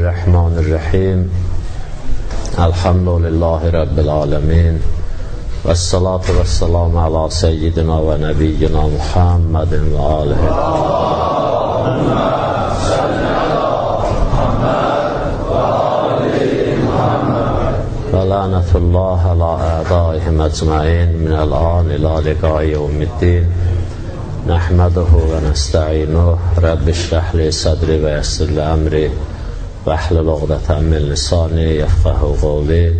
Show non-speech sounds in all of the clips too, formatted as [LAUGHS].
الرحمن الرحيم. الحمد لله رب العالمين. والصلاة والسلام على سيدنا ونبينا محمد وآله. ولعنة الله على أعدائهم أجمعين. من الآن إلى لقاء يوم الدين. نحمده ونستعينه. رب اشرح لي صدري ويسر لي أمري. واحلل عقدة من لساني يفقه قولي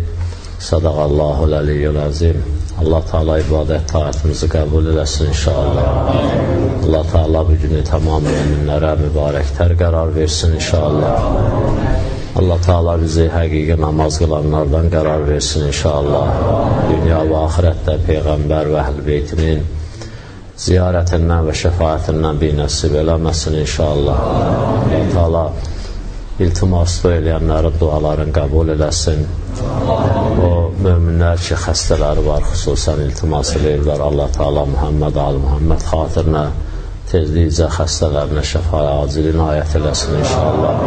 صدق الله العلي العظيم Allah Teala ibadət taatımızı qəbul eləsin inşallah. Allah Teala bu günü tamam müminlərə mübarəklər qərar versin inşallah. Allah Teala bizi həqiqi namaz qılanlardan qərar versin inşallah. Dünya və axirətdə Peyğəmbər və əhl beytinin ziyarətindən və şəfayətindən bir nəsib eləməsin inşallah. Allah Teala iltimaslı eləyənlərin dualarını qəbul eləsin. O möminlər ki, xəstələri var, xüsusən iltimas eləyirlər. Allah Teala Muhammed Ali Muhammed xatirinə tezlikcə xəstələrinə şəfaya acil inayət eləsin inşallah.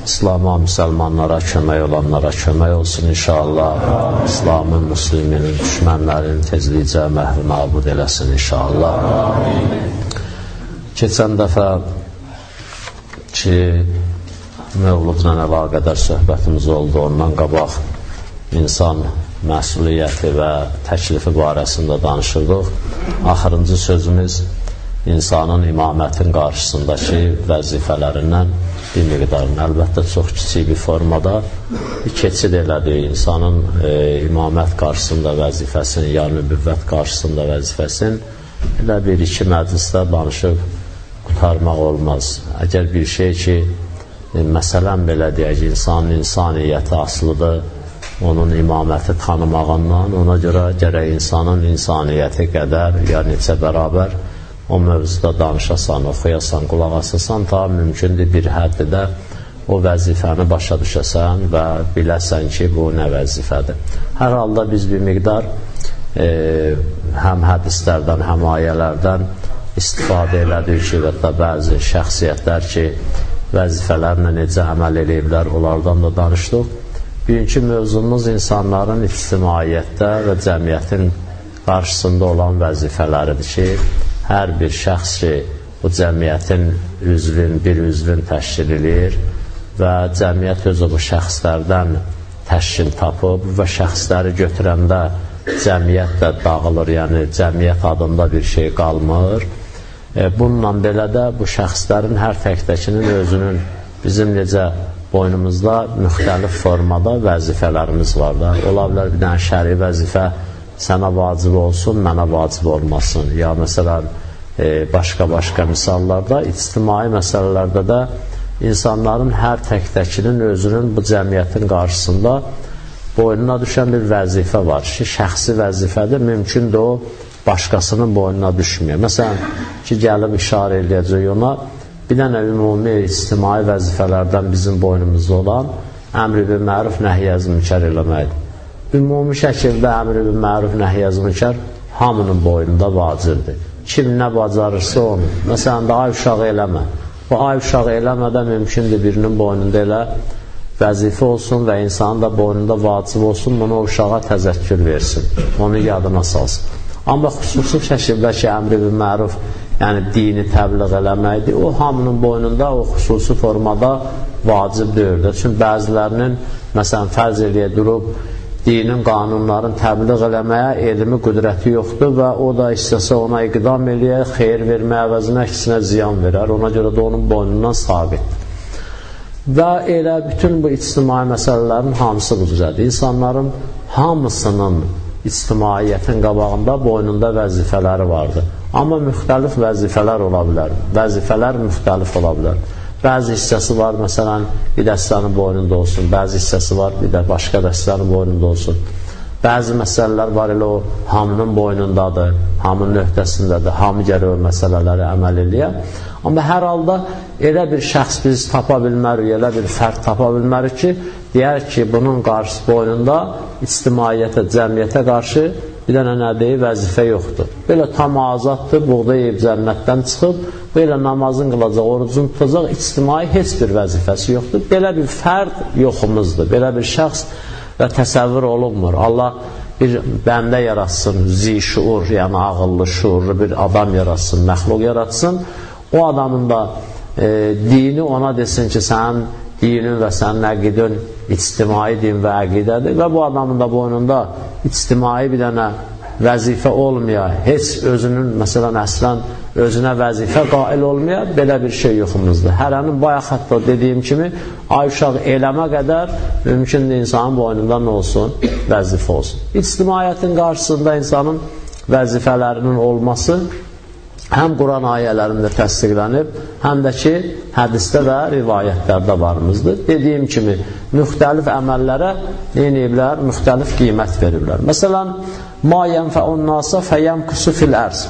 İslama, müsəlmanlara kömək olanlara kömək olsun inşallah. İslamın, müsliminin, düşmənlərin tezlikcə məhv nabud eləsin inşallah. Keçən dəfə ki, mövludla əlaqədar söhbətimiz oldu. Ondan qabaq insan məsuliyyəti və təklifi barəsində danışırdıq. Axırıncı sözümüz insanın imamətin qarşısındakı vəzifələrindən bir miqdarın, əlbəttə çox kiçik bir formada bir keçid elədik. İnsanın e, imamət qarşısında vəzifəsini, ya nübüvvət qarşısında vəzifəsini elə bir iki məclisdə danışıb qutarmaq olmaz. Əgər bir şey ki, məsələn belə deyək, insanın insaniyyəti asılıdır, onun imaməti tanımağından, ona görə gərək insanın insaniyyəti qədər, ya neçə bərabər o mövzuda danışasan, oxuyasan, qulaq asasan, ta mümkündür bir həddidə o vəzifəni başa düşəsən və biləsən ki, bu nə vəzifədir. Hər halda biz bir miqdar e, həm hədislərdən, həm ayələrdən istifadə elədik ki, və bəzi şəxsiyyətlər ki, vəzifələrlə necə əməl eləyiblər, onlardan da danışdıq. Bugünkü mövzumuz insanların ictimaiyyətdə və cəmiyyətin qarşısında olan vəzifələridir ki, hər bir şəxs ki, bu cəmiyyətin üzvün, bir üzvün təşkil edir və cəmiyyət özü bu şəxslərdən təşkil tapıb və şəxsləri götürəndə cəmiyyət də dağılır, yəni cəmiyyət adında bir şey qalmır. E, bununla belə də bu şəxslərin hər təkdəkinin özünün bizim necə boynumuzda müxtəlif formada vəzifələrimiz var da. Ola bilər bir dənə şəri vəzifə sənə vacib olsun, mənə vacib olmasın. Ya məsələn, başqa-başqa e, misallarda, ictimai məsələlərdə də insanların hər tək-təkinin özünün bu cəmiyyətin qarşısında boynuna düşən bir vəzifə var ki, şəxsi vəzifədir, mümkündür o başqasının boynuna düşmüyor. Məsələn, ki, gəlib işarə eləyəcək ona, bir dənə ümumi ictimai vəzifələrdən bizim boynumuzda olan əmri bir məruf nəhiyyəz mükər eləməkdir. Ümumi şəkildə əmri bir məruf nəhiyyəz mükər hamının boynunda vacibdir kim nə bacarırsa onu. Məsələn, də ay uşağı eləmə. Bu ay uşağı eləmədə mümkündür birinin boynunda elə vəzifə olsun və insanın da boynunda vacib olsun, bunu o uşağa təzəkkür versin, onu yadına salsın. Amma xüsusi şəkildəki əmri bir məruf, yəni dini təbliğ eləməkdir, o hamının boynunda o xüsusi formada vacib deyirdir. Çünki bəzilərinin, məsələn, fərz eləyə durub, dinin qanunların təbliğ eləməyə elmi qüdrəti yoxdur və o da istəsə ona iqdam eləyə, xeyir vermək əvəzinə əksinə ziyan verər. Ona görə də onun boynundan sabitdir. Və elə bütün bu ictimai məsələlərin hamısı bu cüzədir. İnsanların hamısının ictimaiyyətin qabağında boynunda vəzifələri vardır. Amma müxtəlif vəzifələr ola bilər. Vəzifələr müxtəlif ola bilər. Bəzi hissəsi var, məsələn, bir dəstənin boynunda olsun, bəzi hissəsi var, bir də başqa dəstənin boynunda olsun. Bəzi məsələlər var, elə o hamının boynundadır, hamının öhdəsindədir, hamı gəlir o məsələləri əməl eləyə. Amma hər halda elə bir şəxs biz tapa bilmərik, elə bir fərd tapa bilmərik ki, deyər ki, bunun qarşısı boynunda ictimaiyyətə, cəmiyyətə qarşı bir dənə nədir, vəzifə yoxdur. Belə tam azaddır, buğda yeyib cənnətdən çıxıb, belə namazın qılacaq, orucun tutacaq, ictimai heç bir vəzifəsi yoxdur. Belə bir fərd yoxumuzdur, belə bir şəxs və təsəvvür olunmur. Allah bir bəndə yaratsın, zişuur, yəni ağıllı, şuurlu bir adam yaratsın, məxluq yaratsın. O adamın da e, dini ona desin ki, sənin dinin və sənin əqidin ictimai din və əqidədir və bu adamın da boynunda ictimai bir dənə vəzifə olmaya, heç özünün, məsələn, əslən özünə vəzifə qail olmaya belə bir şey yoxumuzdur. Hərənin bayaq hətta dediyim kimi, ay uşaq eləmə qədər mümkündür insanın boynunda nə olsun? Vəzifə olsun. İctimaiyyətin qarşısında insanın vəzifələrinin olması həm Quran ayələrində təsdiqlənib, həm də ki, hədisdə və rivayətlərdə varımızdır. Dediyim kimi, müxtəlif əməllərə neyiniyiblər? Müxtəlif qiymət veriblər. Məsələn, Ma yənfəun nasa fəyəmkusu fil ərz.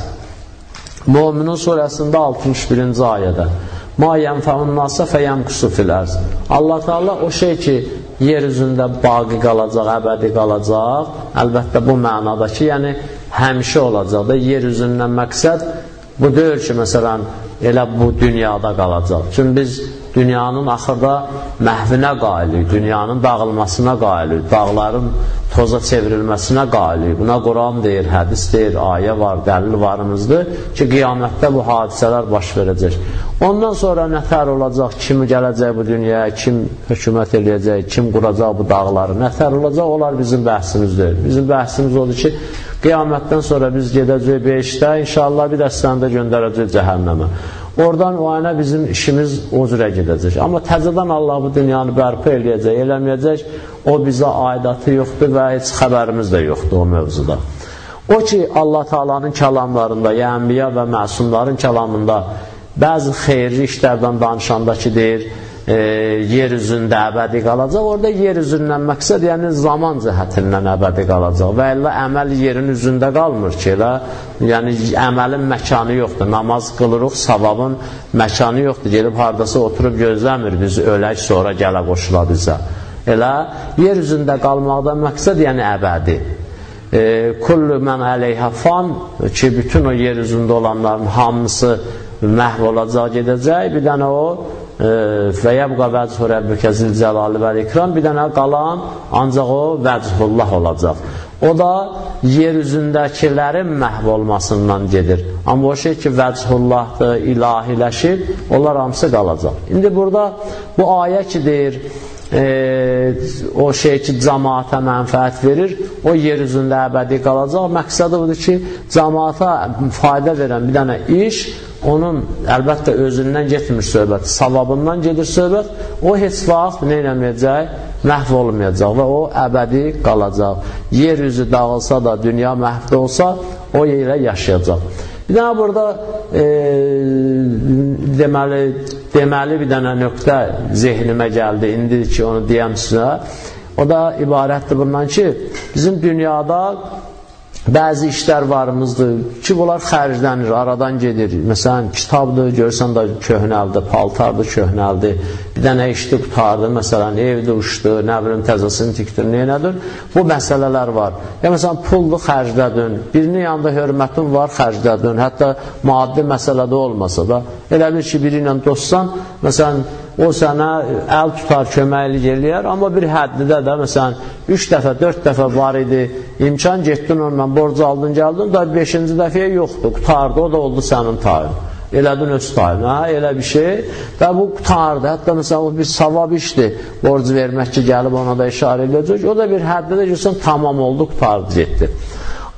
Müminin surəsində 61-ci ayədə. Ma yənfəun nasa fəyəmkusu fil ərz. Allah Teala o şey ki, yer üzündə baqi qalacaq, əbədi qalacaq, əlbəttə bu mənada ki, yəni həmişə olacaq da yer üzündən məqsəd Bu deyil ki, məsələn, elə bu dünyada qalacaq. Çünki biz dünyanın axırda məhvinə qailik, dünyanın dağılmasına qailik, dağların toza çevrilməsinə qailik. Buna Quran deyir, hədis deyir, ayə var, dəlil varımızdır ki, qiyamətdə bu hadisələr baş verəcək. Ondan sonra nətər olacaq, kim gələcək bu dünyaya, kim hökumət eləyəcək, kim quracaq bu dağları, nətər olacaq, onlar bizim bəhsimiz deyil. Bizim bəhsimiz odur ki, Qiyamətdən sonra biz gedəcək beşdə, inşallah bir dəstəndə göndərəcək cəhənnəmə. Oradan o ana bizim işimiz o cürə gedəcək. Amma təzədən Allah bu dünyanı bərpa eləyəcək, eləməyəcək, o bizə aidatı yoxdur və heç xəbərimiz də yoxdur o mövzuda. O ki, Allah Taalanın kəlamlarında, yəni ənbiya və məsumların kəlamında bəzi xeyirli işlərdən danışanda ki, deyir, e, yer üzündə əbədi qalacaq. Orada yer üzündən məqsəd, yəni zaman cəhətindən əbədi qalacaq. Və elə əməl yerin üzündə qalmır ki, elə, yəni əməlin məkanı yoxdur. Namaz qılırıq, savabın məkanı yoxdur. Gelib hardasa oturub gözləmir, biz ölək sonra gələ qoşula bizə. Elə yer üzündə qalmaqdan məqsəd, yəni əbədi. Kullu mən əleyhə fan ki, bütün o yer üzündə olanların hamısı məhv olacaq, gedəcək. Bir dənə o və yəbqa vəchü Rəbbikə zilcəlalı və ikram bir dənə qalan ancaq o vəchullah olacaq. O da yer üzündəkilərin məhv olmasından gedir. Amma o şey ki, vəchullahdır, ilahiləşib, onlar hamısı qalacaq. İndi burada bu ayə ki, deyir, e, o şey ki, cəmaata mənfəət verir, o yer üzündə əbədi qalacaq. Məqsədi budur ki, cəmaata fayda verən bir dənə iş onun əlbəttə özündən getmir söhbət, savabından gedir söhbət, o heç vaxt nə eləməyəcək? Məhv olmayacaq və o əbədi qalacaq. Yer üzü dağılsa da, dünya məhvdə olsa, o yerə yaşayacaq. Bir dənə burada e, deməli, deməli bir dənə nöqtə zehnimə gəldi, indi ki, onu deyəm sizə. O da ibarətdir bundan ki, bizim dünyada Bəzi işlər varımızdır ki, bunlar xərclənir, aradan gedir. Məsələn, kitabdır, görsən də köhnəldir, paltardır, köhnəldir. Bir dənə işdi qutardı, məsələn, evdə uçdu, nə bilim, təzəsini tikdir, neynədir? Bu məsələlər var. Ya məsələn, pullu xərclədin, birinin yanında hörmətin var, xərclədin. Hətta maddi məsələdə olmasa da, elə bir ki, biri ilə dostsan, məsələn, o sənə əl tutar, köməklik eləyər, amma bir həddidə də, məsələn, 3 dəfə, 4 dəfə var idi, imkan getdin onunla, borc aldın, gəldin, da 5-ci dəfəyə yoxdur, qutardı, o da oldu sənin tayın. Elədin öz tayın, hə, elə bir şey və bu qutardı, hətta məsələn, bir savab işdir, borc vermək ki, gəlib ona da işarə edəcək, o da bir həddidə görsən, tamam oldu, qutardı, getdi.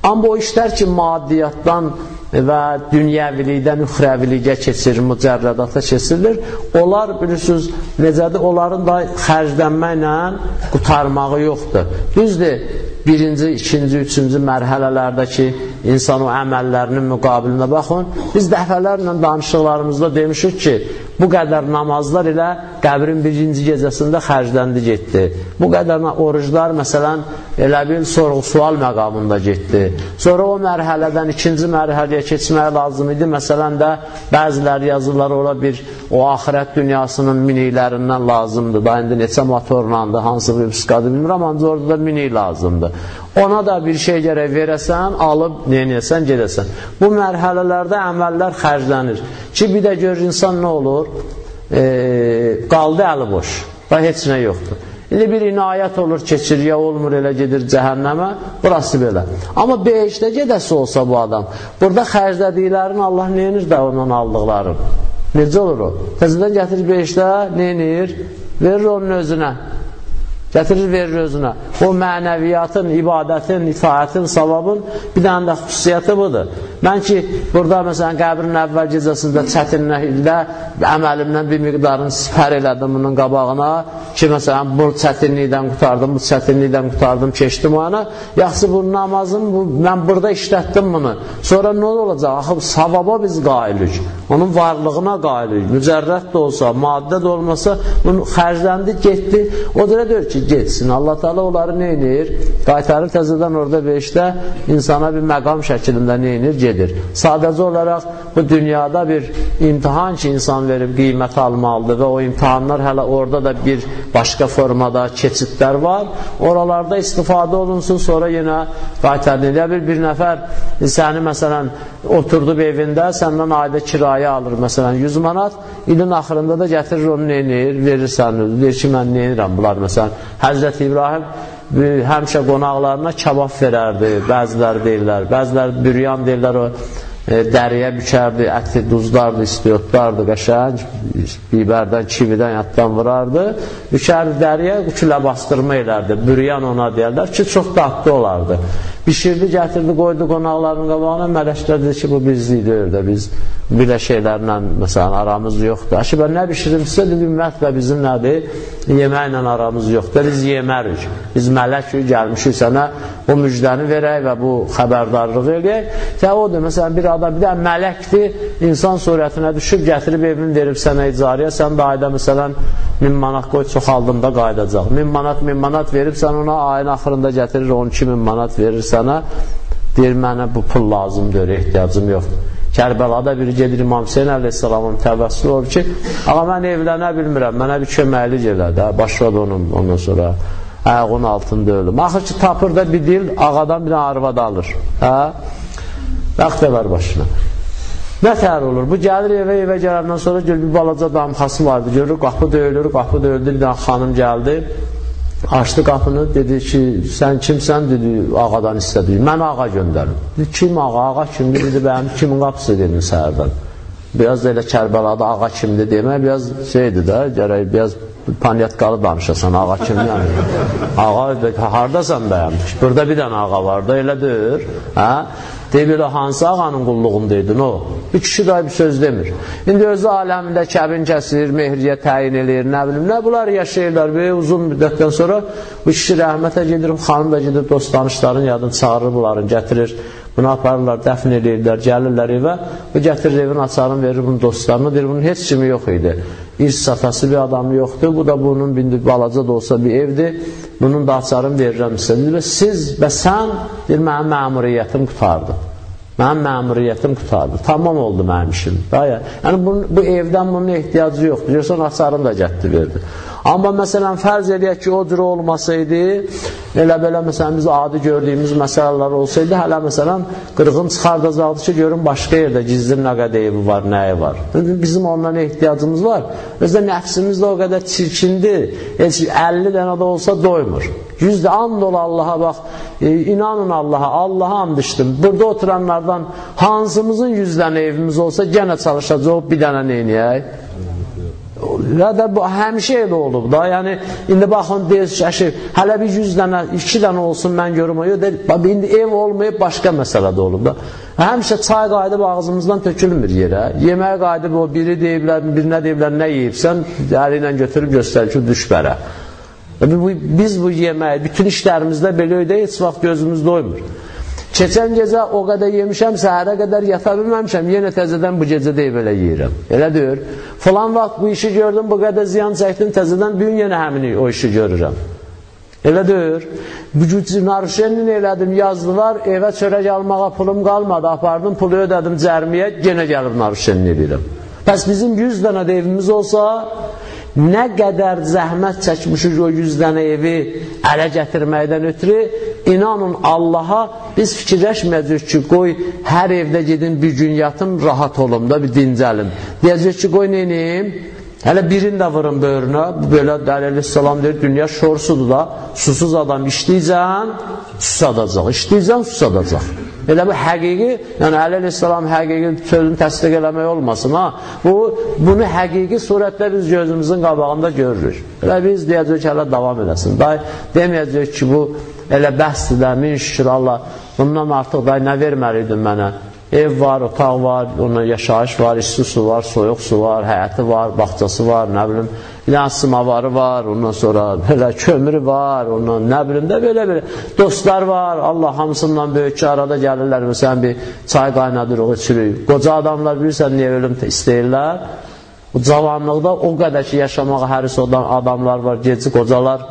Amma o işlər ki, maddiyyatdan və dünyəvilikdən üxrəvilikə keçir, mücərrədata keçirilir. Onlar, bilirsiniz, necədir? Onların da xərclənməklə qutarmağı yoxdur. Düzdür, birinci, ikinci, üçüncü mərhələlərdəki insan o əməllərinin müqabilində baxın. Biz dəfələrlə danışıqlarımızda demişik ki, bu qədər namazlar ilə qəbrin birinci gecəsində xərcləndi getdi. Bu qədər oruclar, məsələn, elə bil sorğu-sual məqamında getdi. Sonra o mərhələdən ikinci mərhələyə keçmək lazım idi. Məsələn də bəziləri yazırlar, ora bir o axirət dünyasının miniklərindən lazımdır. Da indi neçə motorlandı, hansı bir psikadı bilmirəm, ancaq orada da minik lazımdır. Ona da bir şey gərək verəsən, alıb neyinəsən, gedəsən. Bu mərhələlərdə əməllər xərclənir. Ki, bir də görür insan nə olur? E, qaldı əli boş. Və heç nə yoxdur. İndi bir inayət olur, keçir, ya olmur, elə gedir cəhənnəmə, burası belə. Amma beşdə gedəsi olsa bu adam, burada xərclədiklərini Allah neyinir də ondan aldıqların? Necə olur o? Təzədən gətirir beşdə, neyinir? Verir onun özünə. Gətirir, verir özünə. O mənəviyyatın, ibadətin, itaətin, savabın bir dənə də xüsusiyyəti budur. Mən ki, burada məsələn, qəbrin əvvəl gecəsində çətinlikdə əməlimdən bir miqdarını sipər elədim bunun qabağına ki, məsələn, bu çətinlikdən qutardım, bu çətinlikdən qutardım, keçdim o ana. Yaxşı, bu namazım, bu, mən burada işlətdim bunu. Sonra nə olacaq? Axı, savaba biz qailik. Onun varlığına qailik. Mücərrət də olsa, maddə də olmasa, bunu xərcləndi, getdi. O da deyir ki, getsin. Allah Teala onları nə edir? Qaytarır təzədən orada beşdə insana bir məqam şəklində nə edir? Gedir. Sadəcə olaraq bu dünyada bir imtihan ki, insan verib qiymət almalıdır və o imtihanlar hələ orada da bir başqa formada keçidlər var. Oralarda istifadə olunsun, sonra yenə qaytarılır. Ya bir, bir nəfər səni məsələn oturdub evində səndən ayda kirayə alır məsələn 100 manat, ilin axırında da gətirir onu nə edir, verir sən, deyir ki, mən nə edirəm bunlar məsələn. Həzrət İbrahim həmişə qonaqlarına kabab verərdi, bəziləri deyirlər, bəziləri büryan deyirlər o dəriyə bükərdi, əti duzlardı, istiyotlardı, qəşəng, bibərdən, kividən, yatdan vurardı, bükərdi dəriyə, külə bastırma elərdi, büryan ona deyərlər ki, çox dadlı olardı. Bişirdi, gətirdi, qoydu qonaqların qabağına, mələklər dedi ki, bu bizlik deyir də, biz belə şeylərlə, məsələn, aramız yoxdur. Əşi, mən nə bişirimsə, dedi, ümumiyyətlə bizim nədir? Yeməklə aramız yoxdur, biz yemərik. Biz mələk gəlmişik sənə bu müjdəni verək və bu xəbərdarlıq eləyək. Tə odur, məsələn, bir adam, bir də mələkdir, insan surətinə düşüb, gətirib evini verib sənə icariyə, sən də ayda, məsələn, 1000 manat qoy, çoxaldığında qayıdacaq. 1000 manat, 1000 manat verib, sən ona ayın axırında gətirir, 12 min manat verir sənə, deyir, mənə bu pul lazımdır, ehtiyacım yoxdur. Kərbəlada biri gedir İmam Hüseyin əleyhissalamın təvəssül olur ki, ağa mən evlənə bilmirəm, mənə bir köməklik elə də, başladı onun ondan sonra ayağının altında ölüm. Axır ki, tapır da bir dil, ağadan bir arvad alır. Hə? Bəxt var başına. Nə təhər olur? Bu gəlir evə, evə gələndən sonra gör, bir balaca damxası vardı. Görür, qapı döyülür, qapı döyüldü, bir dənə xanım gəldi. Açdı qapını, dedi ki, sən kimsən, dedi, ağadan istədi. Mən ağa göndərim. Dedi, kim ağa, ağa kimdir, dedi, bənim kimin qapısı dedim səhərdən. Biraz da elə Kərbəlada ağa kimdir demək, biraz şeydir də, gərək biraz panyatkalı danışasan, ağa kimdir? Yəni, [LAUGHS] ağa, hardasan bəyəm? Burada bir dənə ağa var da, elə deyir. Hə? Deyir, elə hansı ağanın qulluğundaydın o? Bir kişi də bir söz demir. İndi özü aləmində kəbin kəsir, mehriyə təyin edir, nə bilim, nə bunlar yaşayırlar və uzun müddətdən sonra bu kişi rəhmətə gedir, xanım da gedir, dost danışların yadını çağırır bunların, gətirir, bunu aparırlar, dəfn edirlər, gəlirlər evə, bu gətirir evin açarını verir bunun dostlarına, deyir, bunun heç kimi yox idi. İrs satası bir adam yoxdur, bu da bunun bindi, balaca da olsa bir evdir, bunun da açarını verirəm sizə. Deyir, siz və sən, deyir, mənim məmuriyyətim qutardı. Mənim məmuriyyətim qutardı. Tamam oldu mənim işim. Daya. Yəni, bu, bu evdən bunun ehtiyacı yoxdur. Görsən, açarını da gətdi verdi. Amma məsələn, fərz edək ki, o cür olmasaydı, elə belə məsələn, biz adi gördüyümüz məsələlər olsaydı, hələ məsələn, qırğın çıxardacaqdı ki, görün başqa yerdə gizli nə qədər evi var, nəyi var. Bizim ondan ehtiyacımız var. Özdə nəfsimiz də o qədər çirkindir. Heç 50 dənə də olsa doymur. Yüzdə and ol Allaha bax, e, inanın Allaha, Allaha and içdim. Burada oturanlardan hansımızın yüz dənə evimiz olsa, genə çalışacaq bir dənə neynəyək? Ya da bu həmişə elə olub da. Yəni indi baxın deyirsiniz əşi, hələ bir 100 dənə, 2 dənə olsun mən görüm o. Yox, indi ev olmayıb başqa məsələdə olub da. Həmişə çay qayıdıb ağzımızdan tökülmür yerə. Yeməyə qayıdıb o biri deyiblər, birinə deyiblər nə yeyibsən, əli ilə götürüb göstərir ki, düş bərə. Biz bu yeməyi bütün işlərimizdə belə ödə heç vaxt gözümüz doymur. Keçən gecə o qədər yemişəm, səhərə qədər yata bilməmişəm, yenə təzədən bu gecə deyib elə yeyirəm. Elə deyir. Falan vaxt bu işi gördüm, bu qədər ziyan çəkdim, təzədən bir gün yenə həmini o işi görürəm. Elə deyir. Bu narışenin elədim, yazdılar, evə çörək almağa pulum qalmadı, apardım, pulu ödədim cərmiyə, yenə gəlib narışenin eləyirəm. Bəs bizim 100 dənə də evimiz olsa, nə qədər zəhmət çəkmişik o 100 dənə evi ələ gətirməkdən ötürü, inanın Allaha biz fikirləşməyəcək ki, qoy hər evdə gedin bir gün yatım, rahat olum da, bir dincəlim. Deyəcək ki, qoy neyim? Hələ birini də vurun böyrünə. Belə Əleyhisselam deyir, dünya şorsudur da, susuz adam işləyəcən, susadacaq. İşləyəcən, susadacaq. Elə bu həqiqi, yəni Əli əleyhissalam həqiqi sözünü təsdiq eləmək olmasın, ha. Bu bunu həqiqi surətdə biz gözümüzün qabağında görürük. Elə biz deyəcəyik ki, hələ davam eləsin. Day deməyəcək ki, bu elə bəsdir də, min şükür Allah. Bundan artıq day nə verməliydin mənə? Ev var, otaq var, onun yaşayış var, isti su var, soyuq su var, həyəti var, bağçası var, nə bilim, yansımavarı var, ondan sonra belə kömürü var, ondan nə bilim də belə-belə dostlar var, Allah hamısından böyük ki, arada gəlirlər, məsələn bir çay qaynadırıq, içirik. Qoca adamlar bilirsən niyə ölüm istəyirlər? Cavanlıqda o qədər ki, yaşamağa həris olan adamlar var, geci qocalar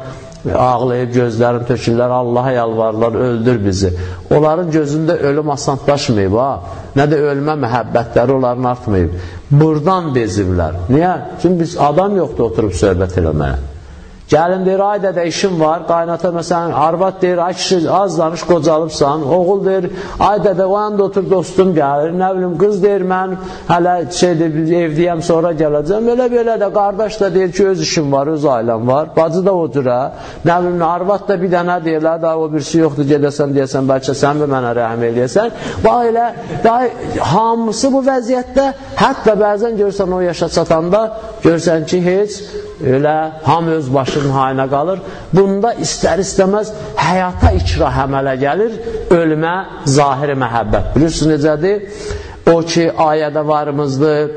ağlayıb gözlərini tökürlər, Allaha yalvarırlar, öldür bizi. Onların gözündə ölüm asantlaşmayıb, ha? nə də ölmə məhəbbətləri onların artmayıb. Buradan beziblər. Niyə? Çünki biz adam yoxdur oturub söhbət eləməyə. Gəlin deyir, ay dədə işim var, qaynata məsələn, arvad deyir, ay kişi az danış qocalıbsan, oğul deyir, ay dədə o anda otur dostum gəlir, nə bilim, qız deyir, mən hələ şeydir, evliyəm, sonra gələcəm, elə belə də, qardaş da deyir ki, öz işim var, öz ailəm var, bacı da o cürə, nə bilim, arvad da bir dənə deyirlər, da o birisi yoxdur, gedəsən deyəsən, bəlkə sən mi mənə rəhm eləyəsən, və elə, da, hamısı bu vəziyyətdə, hətta bəzən görsən o yaşa çatanda, görsən ki, heç elə hamı öz başının hayına qalır. Bunda istər-istəməz həyata ikrah əmələ gəlir, ölümə zahiri məhəbbət. Bilirsiniz necədir? O ki, ayədə varımızdır,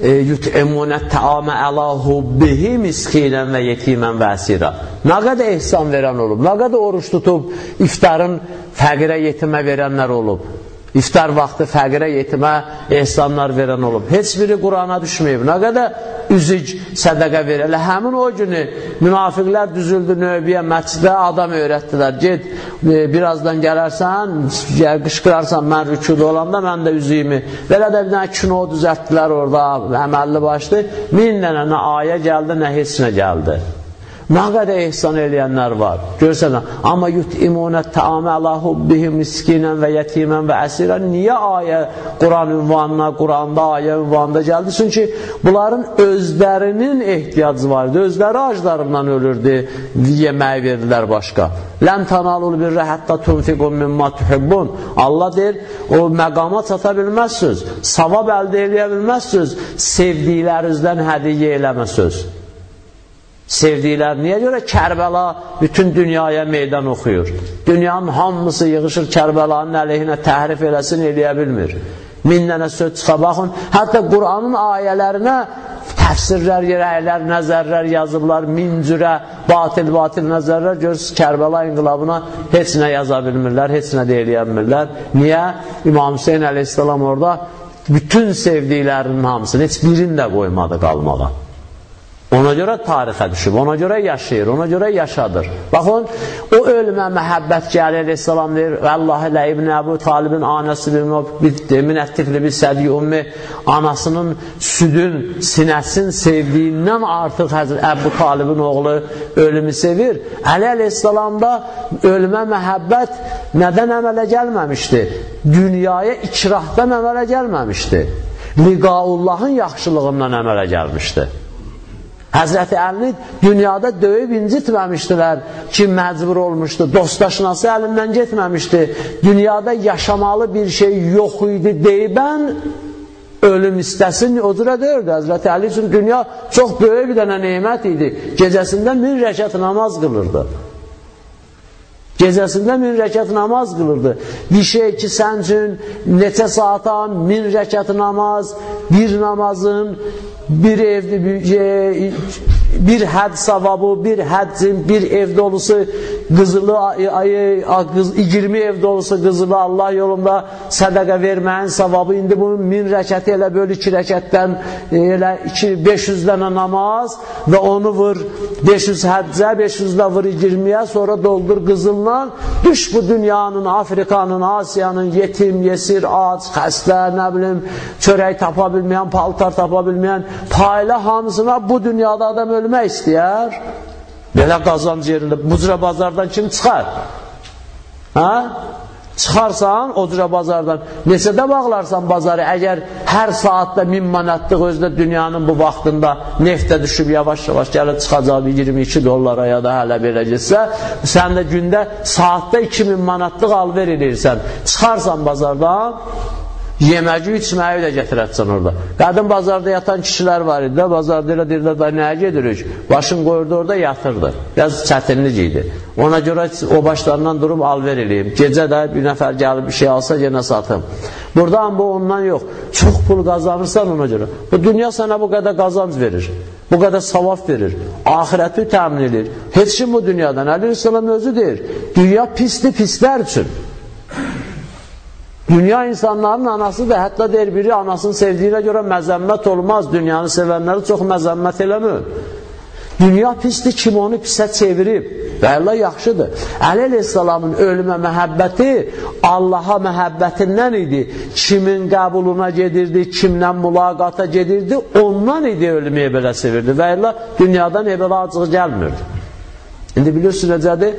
yut'imunə təamə əla hubbihi miskinən və yetimən və əsira. Nə qədər ehsan verən olub, nə qədər oruç tutub iftarın fəqirə yetimə verənlər olub. İftar vaxtı fəqirə yetimə ehsanlar verən olub. Heç biri Qurana düşməyib. Nə qədər üzük sədəqə verir. Elə həmin o günü münafiqlər düzüldü növbiyə, məscidə adam öyrətdilər. Get, e, birazdan gələrsən, qışqırarsan, mən rükuda olanda mən də üzüyümü. Belə də bir dənə kino düzəltdilər orada, əməlli başlı. Min dənə nə ayə gəldi, nə heç nə gəldi. Nə qədər ehsan eləyənlər var. Görsən, amma yut'imunə təamə ələ hubbihi miskinən və yetimən və əsirən niyə ayə Quran ünvanına, Quranda ayə ünvanında gəldi? Çünki bunların özlərinin ehtiyacı vardı. Özləri aclarından ölürdü, yeməyi verdilər başqa. Lən tanalul birrə hətta tunfiqun mimma tuhibbun. Allah deyir, o məqama çata bilməzsiniz, savab əldə eləyə bilməzsiniz, sevdiklərinizdən hədiyyə eləməsiniz. Sevdiklər. Niyə görə Kərbəla bütün dünyaya meydan oxuyur? Dünyanın hamısı yığışır Kərbəlanın əleyhinə təhrif eləsin, eləyə bilmir. Min dənə söz çıxa baxın. Hətta Quranın ayələrinə təfsirlər, rəylər, nəzərlər yazıblar, min cürə batil-batil nəzərlər. Görürsünüz, Kərbəla inqilabına heç nə yaza bilmirlər, heç nə deyiləyə bilmirlər. Niyə? İmam Hüseyin əleyhissalam orada bütün sevdiklərinin hamısını, heç birini də qoymadı qalmağa. Ona görə tarixə düşüb, ona görə yaşayır, ona görə yaşadır. Baxın, o ölümə məhəbbət gəlir, Aleyhisselam deyir, Allah ilə İbn Əbu Talibin anəsi bir minəttifli bir sədi ümmi anasının südün, sinəsin sevdiyindən artıq Həzr Əbu Talibin oğlu ölümü sevir. Əli Aleyhisselamda ölümə məhəbbət nədən əmələ gəlməmişdi? Dünyaya ikrahdan əmələ gəlməmişdi. Liqaullahın yaxşılığından əmələ gəlmişdi. Həzrəti Əlini dünyada döyüb incitməmişdilər ki, məcbur olmuşdu. Dostaşınası əlindən getməmişdi. Dünyada yaşamalı bir şey yox idi deyibən ölüm istəsin, o cürə deyirdi. Həzrəti Əli üçün dünya çox böyük bir dənə neymət idi. Gecəsində min rəkat namaz qılırdı. Gecəsində min rəkat namaz qılırdı. Bir şey ki, sən üçün neçə saata min rəkat namaz, bir namazın bir evde bir, şey, bir həd savabı, bir həccin, bir ev dolusu qızılı ayı, 20 ev dolusu qızılı Allah yolunda sədəqə verməyin savabı. İndi bunun min rəkəti elə böl iki rəkətdən elə 500 dənə namaz və onu vur 500 həccə, 500 də vur 20-yə, sonra doldur qızılla. Düş bu dünyanın, Afrikanın, Asiyanın yetim, yesir, ac, xəstə, nə bilim, çörək tapa bilməyən, paltar tapa bilməyən payla hamısına bu dünyada adam ölmək istəyər. Belə qazanc yerində bu cürə bazardan kim çıxar? Hə? Çıxarsan o cürə bazardan, neçədə bağlarsan bazarı, əgər hər saatda 1000 manatlıq özdə dünyanın bu vaxtında neftə düşüb yavaş-yavaş gəlib çıxacaq 22 dollara ya da hələ belə getsə, sən də gündə saatda 2000 manatlıq alver edirsən, çıxarsan bazardan, yeməci, içməyi də gətirətsən orada. Qadın bazarda yatan kişilər var idi, bazarda elə deyirlər, da nəyə gedirik? Başın qoyurdu orada yatırdı. Biraz çətinlik idi. Ona görə o başlarından durub alver eləyim. Gecə də bir nəfər gəlib bir şey alsa yenə satım. Burada bu ondan yox. Çox pul qazanırsan ona görə. Bu dünya sənə bu qədər qazanc verir. Bu qədər savab verir. Ahirəti təmin edir. Heç kim bu dünyadan. Əli Rüssalam özü deyir. Dünya pisli pislər üçün. Dünya insanların anası da hətta deyir biri anasını sevdiyinə görə məzəmmət olmaz. Dünyanı sevənləri çox məzəmmət eləmir. Dünya pisdir, kim onu pisə çevirib. Və Allah yaxşıdır. Əli Aleyhisselamın ölümə məhəbbəti Allaha məhəbbətindən idi. Kimin qəbuluna gedirdi, kimlə mülaqata gedirdi, ondan idi ölümü belə sevirdi. Və Allah dünyadan evvəla acığı gəlmirdi. İndi bilirsiniz necədir?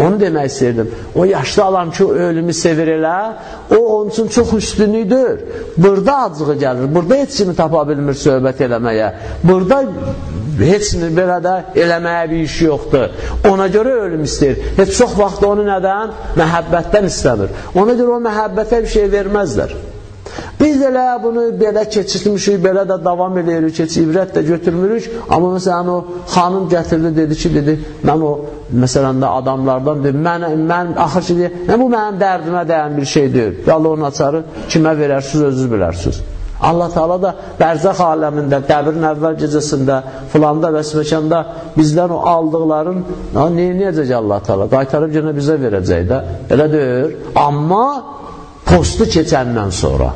Onu demək istəyirdim. O yaşlı adam ki, ölümü sevir elə, o onun üçün çox üstünlüdür. Burada acığı gəlir, burada heç kimi tapa bilmir söhbət eləməyə. Burada heç belə də eləməyə bir iş yoxdur. Ona görə ölüm istəyir. Heç çox vaxt onu nədən? Məhəbbətdən istəmir. Ona görə o məhəbbətə bir şey verməzlər. Biz elə bunu belə keçirmişik, belə də davam edirik, heç ibrət də götürmürük. Amma məsələn o xanım gətirdi, dedi ki, dedi, mən o məsələn də adamlardan dedi, mən, mən axır ki, dedi, nə bu mənim dərdimə dəyən bir şey deyil. Allah onun açarı kimə verərsiniz, özünüz bilərsiniz. Allah Teala da bərzəx aləmində, qəbrin əvvəl gecəsində, filanda və sməkanda bizdən o aldıqların neyinəyəcək Allah Teala? Qaytarıb yenə bizə verəcək də. Elə deyir. Amma postu keçəndən sonra.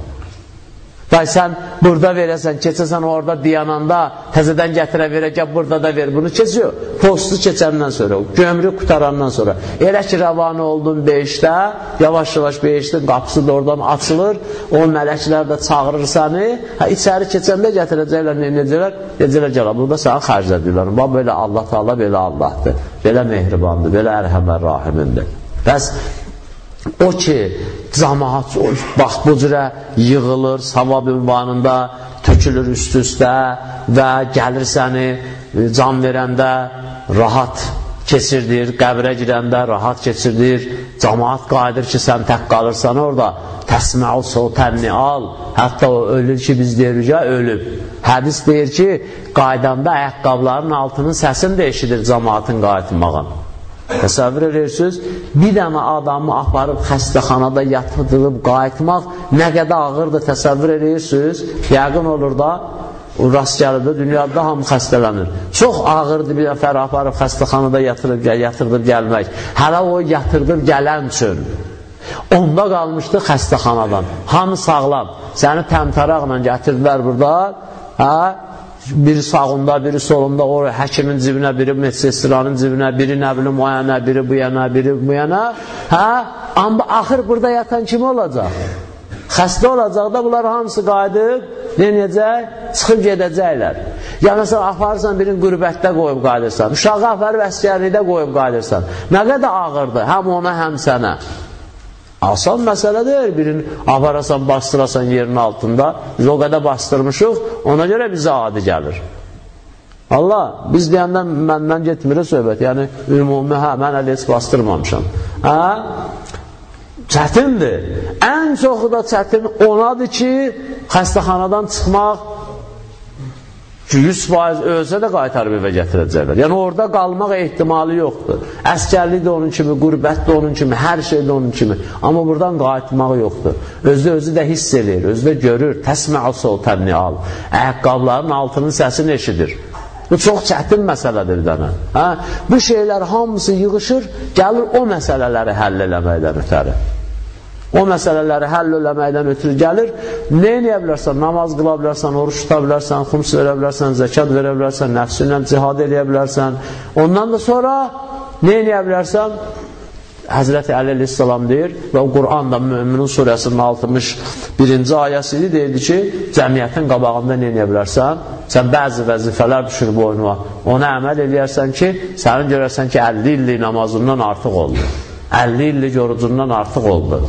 Day sən burada verəsən, keçəsən orada diyananda, təzədən gətirə verəcək, burada da ver. Bunu keçiyor. Postu keçəndən sonra, gömrük qutarandan sonra. Elə ki, rəvanı oldun beşdə, yavaş-yavaş beşdin, qapısı da oradan açılır, o mələklər də çağırır səni, hə, içəri keçəndə gətirəcəklər, ne, necələr? Necələr gələr, burada səni xərclədirlər. Bax, belə Allah Taala belə Allahdır, belə mehribandır, belə ərhəmər rahimindir. Bəs O ki, cəmaat bax bu cürə yığılır, savab ünvanında tökülür üst-üstə və gəlir səni e, can verəndə rahat keçirdir, qəbrə girəndə rahat keçirdir, cəmaat qayıdır ki, sən tək qalırsan orada, təsməu sotənni al, hətta o ölür ki, biz deyirik ya, ölüb. Hədis deyir ki, qaydanda ayaqqabların altının səsini də eşidir cəmaatın qayıtmağın. Təsəvvür edirsiniz, bir dənə adamı aparıb xəstəxanada yatırdılıb qayıtmaq nə qədər ağırdır təsəvvür edirsiniz, yəqin olur da o rast gəlir dünyada hamı xəstələnir. Çox ağırdır bir nəfər aparıb xəstəxanada yatırıb, yatırdıb gəlmək. Hələ o yatırdıb gələn üçün. Onda qalmışdı xəstəxanadan. Hamı sağlam. Səni təmtaraqla gətirdilər burada. Hə? Biri sağında, biri solunda, o həkimin cibinə, biri medsestranın cibinə, biri nə bilim o yana, biri bu yana, biri bu yana. Hə? Amma axır burada yatan kim olacaq? Xəstə olacaq da bunlar hamısı qayıdıb, neyəcək? Çıxıb gedəcəklər. Ya məsələn, aparırsan birini qürbətdə qoyub qayıdırsan, uşağı aparıb əskərlikdə qoyub qayıdırsan. Nə qədər ağırdır, həm ona, həm sənə. Asan məsələ deyil, birini aparasan, bastırasan yerin altında. Biz o qədər bastırmışıq, ona görə bizə adi gəlir. Allah, biz deyəndən məndən getmir söhbət. Yəni, ümumi, hə, mən əli heç bastırmamışam. Hə? Çətindir. Ən çoxu da çətin onadır ki, xəstəxanadan çıxmaq 100% ölsə də qaytarıb evə gətirəcəklər. Yəni orada qalmaq ehtimalı yoxdur. Əskərlik də onun kimi, qürbət də onun kimi, hər şey də onun kimi. Amma buradan qayıtmaq yoxdur. Özü özü də hiss eləyir, özü də görür. Təsmə'u sultənni al. Ayaqqabıların altının səsini eşidir. Bu çox çətin məsələdir dənə. Hə? Bu şeylər hamısı yığışır, gəlir o məsələləri həll eləməkdən ötəri o məsələləri həll eləməkdən ötürü gəlir. Nə eləyə bilərsən? Namaz qıla bilərsən, oruç tuta bilərsən, xums verə bilərsən, zəkat verə bilərsən, nəfsünlə cihad eləyə bilərsən. Ondan da sonra nə eləyə bilərsən? Həzrəti Əli əleyhissalam deyir və o Quran da Müminin surəsinin 61-ci ayəsi idi, deyirdi ki, cəmiyyətin qabağında nə edə bilərsən? Sən bəzi vəzifələr düşür boynuna, ona əməl eləyərsən ki, sənin görərsən ki, 50 illik namazından artıq oldu. 50 illik orucundan artıq oldu.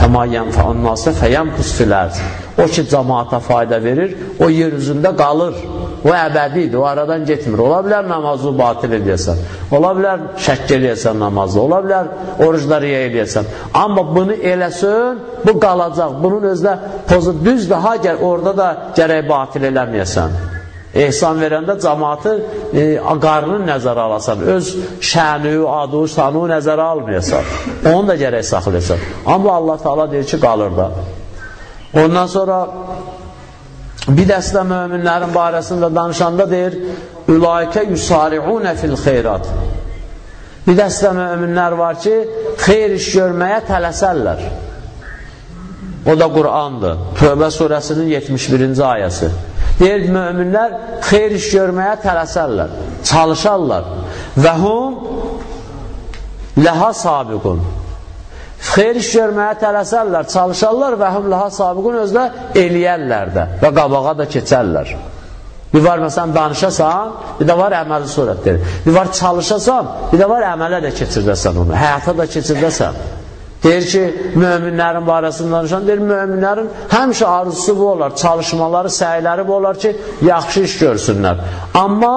Fəma yənfəunnası fəyəmkus filərz. O ki, cəmaata fayda verir, o yer üzündə qalır. O əbədidir, o aradan getmir. Ola bilər namazı batil edəsən, ola bilər şəkk eləyəsən namazı, ola bilər orucları eləyəsən. Amma bunu eləsən, bu qalacaq. Bunun özdə pozu düz daha gəl, orada da gərək batil eləməyəsən. Ehsan verəndə cəmatı e, qarnını nəzərə alasan, öz şəni, adı, sanı nəzərə almayasan. Onu da gərək saxlayasan. Amma Allah Taala deyir ki, qalır da. Ondan sonra bir dəstə möminlərin barəsində danışanda deyir, Ülaikə yusari'unə fil xeyrat. Bir dəstə möminlər var ki, xeyr iş görməyə tələsərlər. O da Qurandır. Tövbə surəsinin 71-ci ayəsi. Deyir, möminlər xeyr iş görməyə tələsərlər, çalışarlar. Və hum ləha sabiqun. Xeyr iş görməyə tələsərlər, çalışarlar və hum ləha sabiqun özlə eləyərlər də və qabağa da keçərlər. Bir var məsələn danışasan, bir də var əməli surətdir. Bir var çalışasan, bir də var əmələ də keçirdəsən onu, həyata da keçirdəsən. Deyir ki, möminlərin barəsində danışan, deyir, möminlərin həmişə arzusu bu olar, çalışmaları, səyləri bu olar ki, yaxşı iş görsünlər. Amma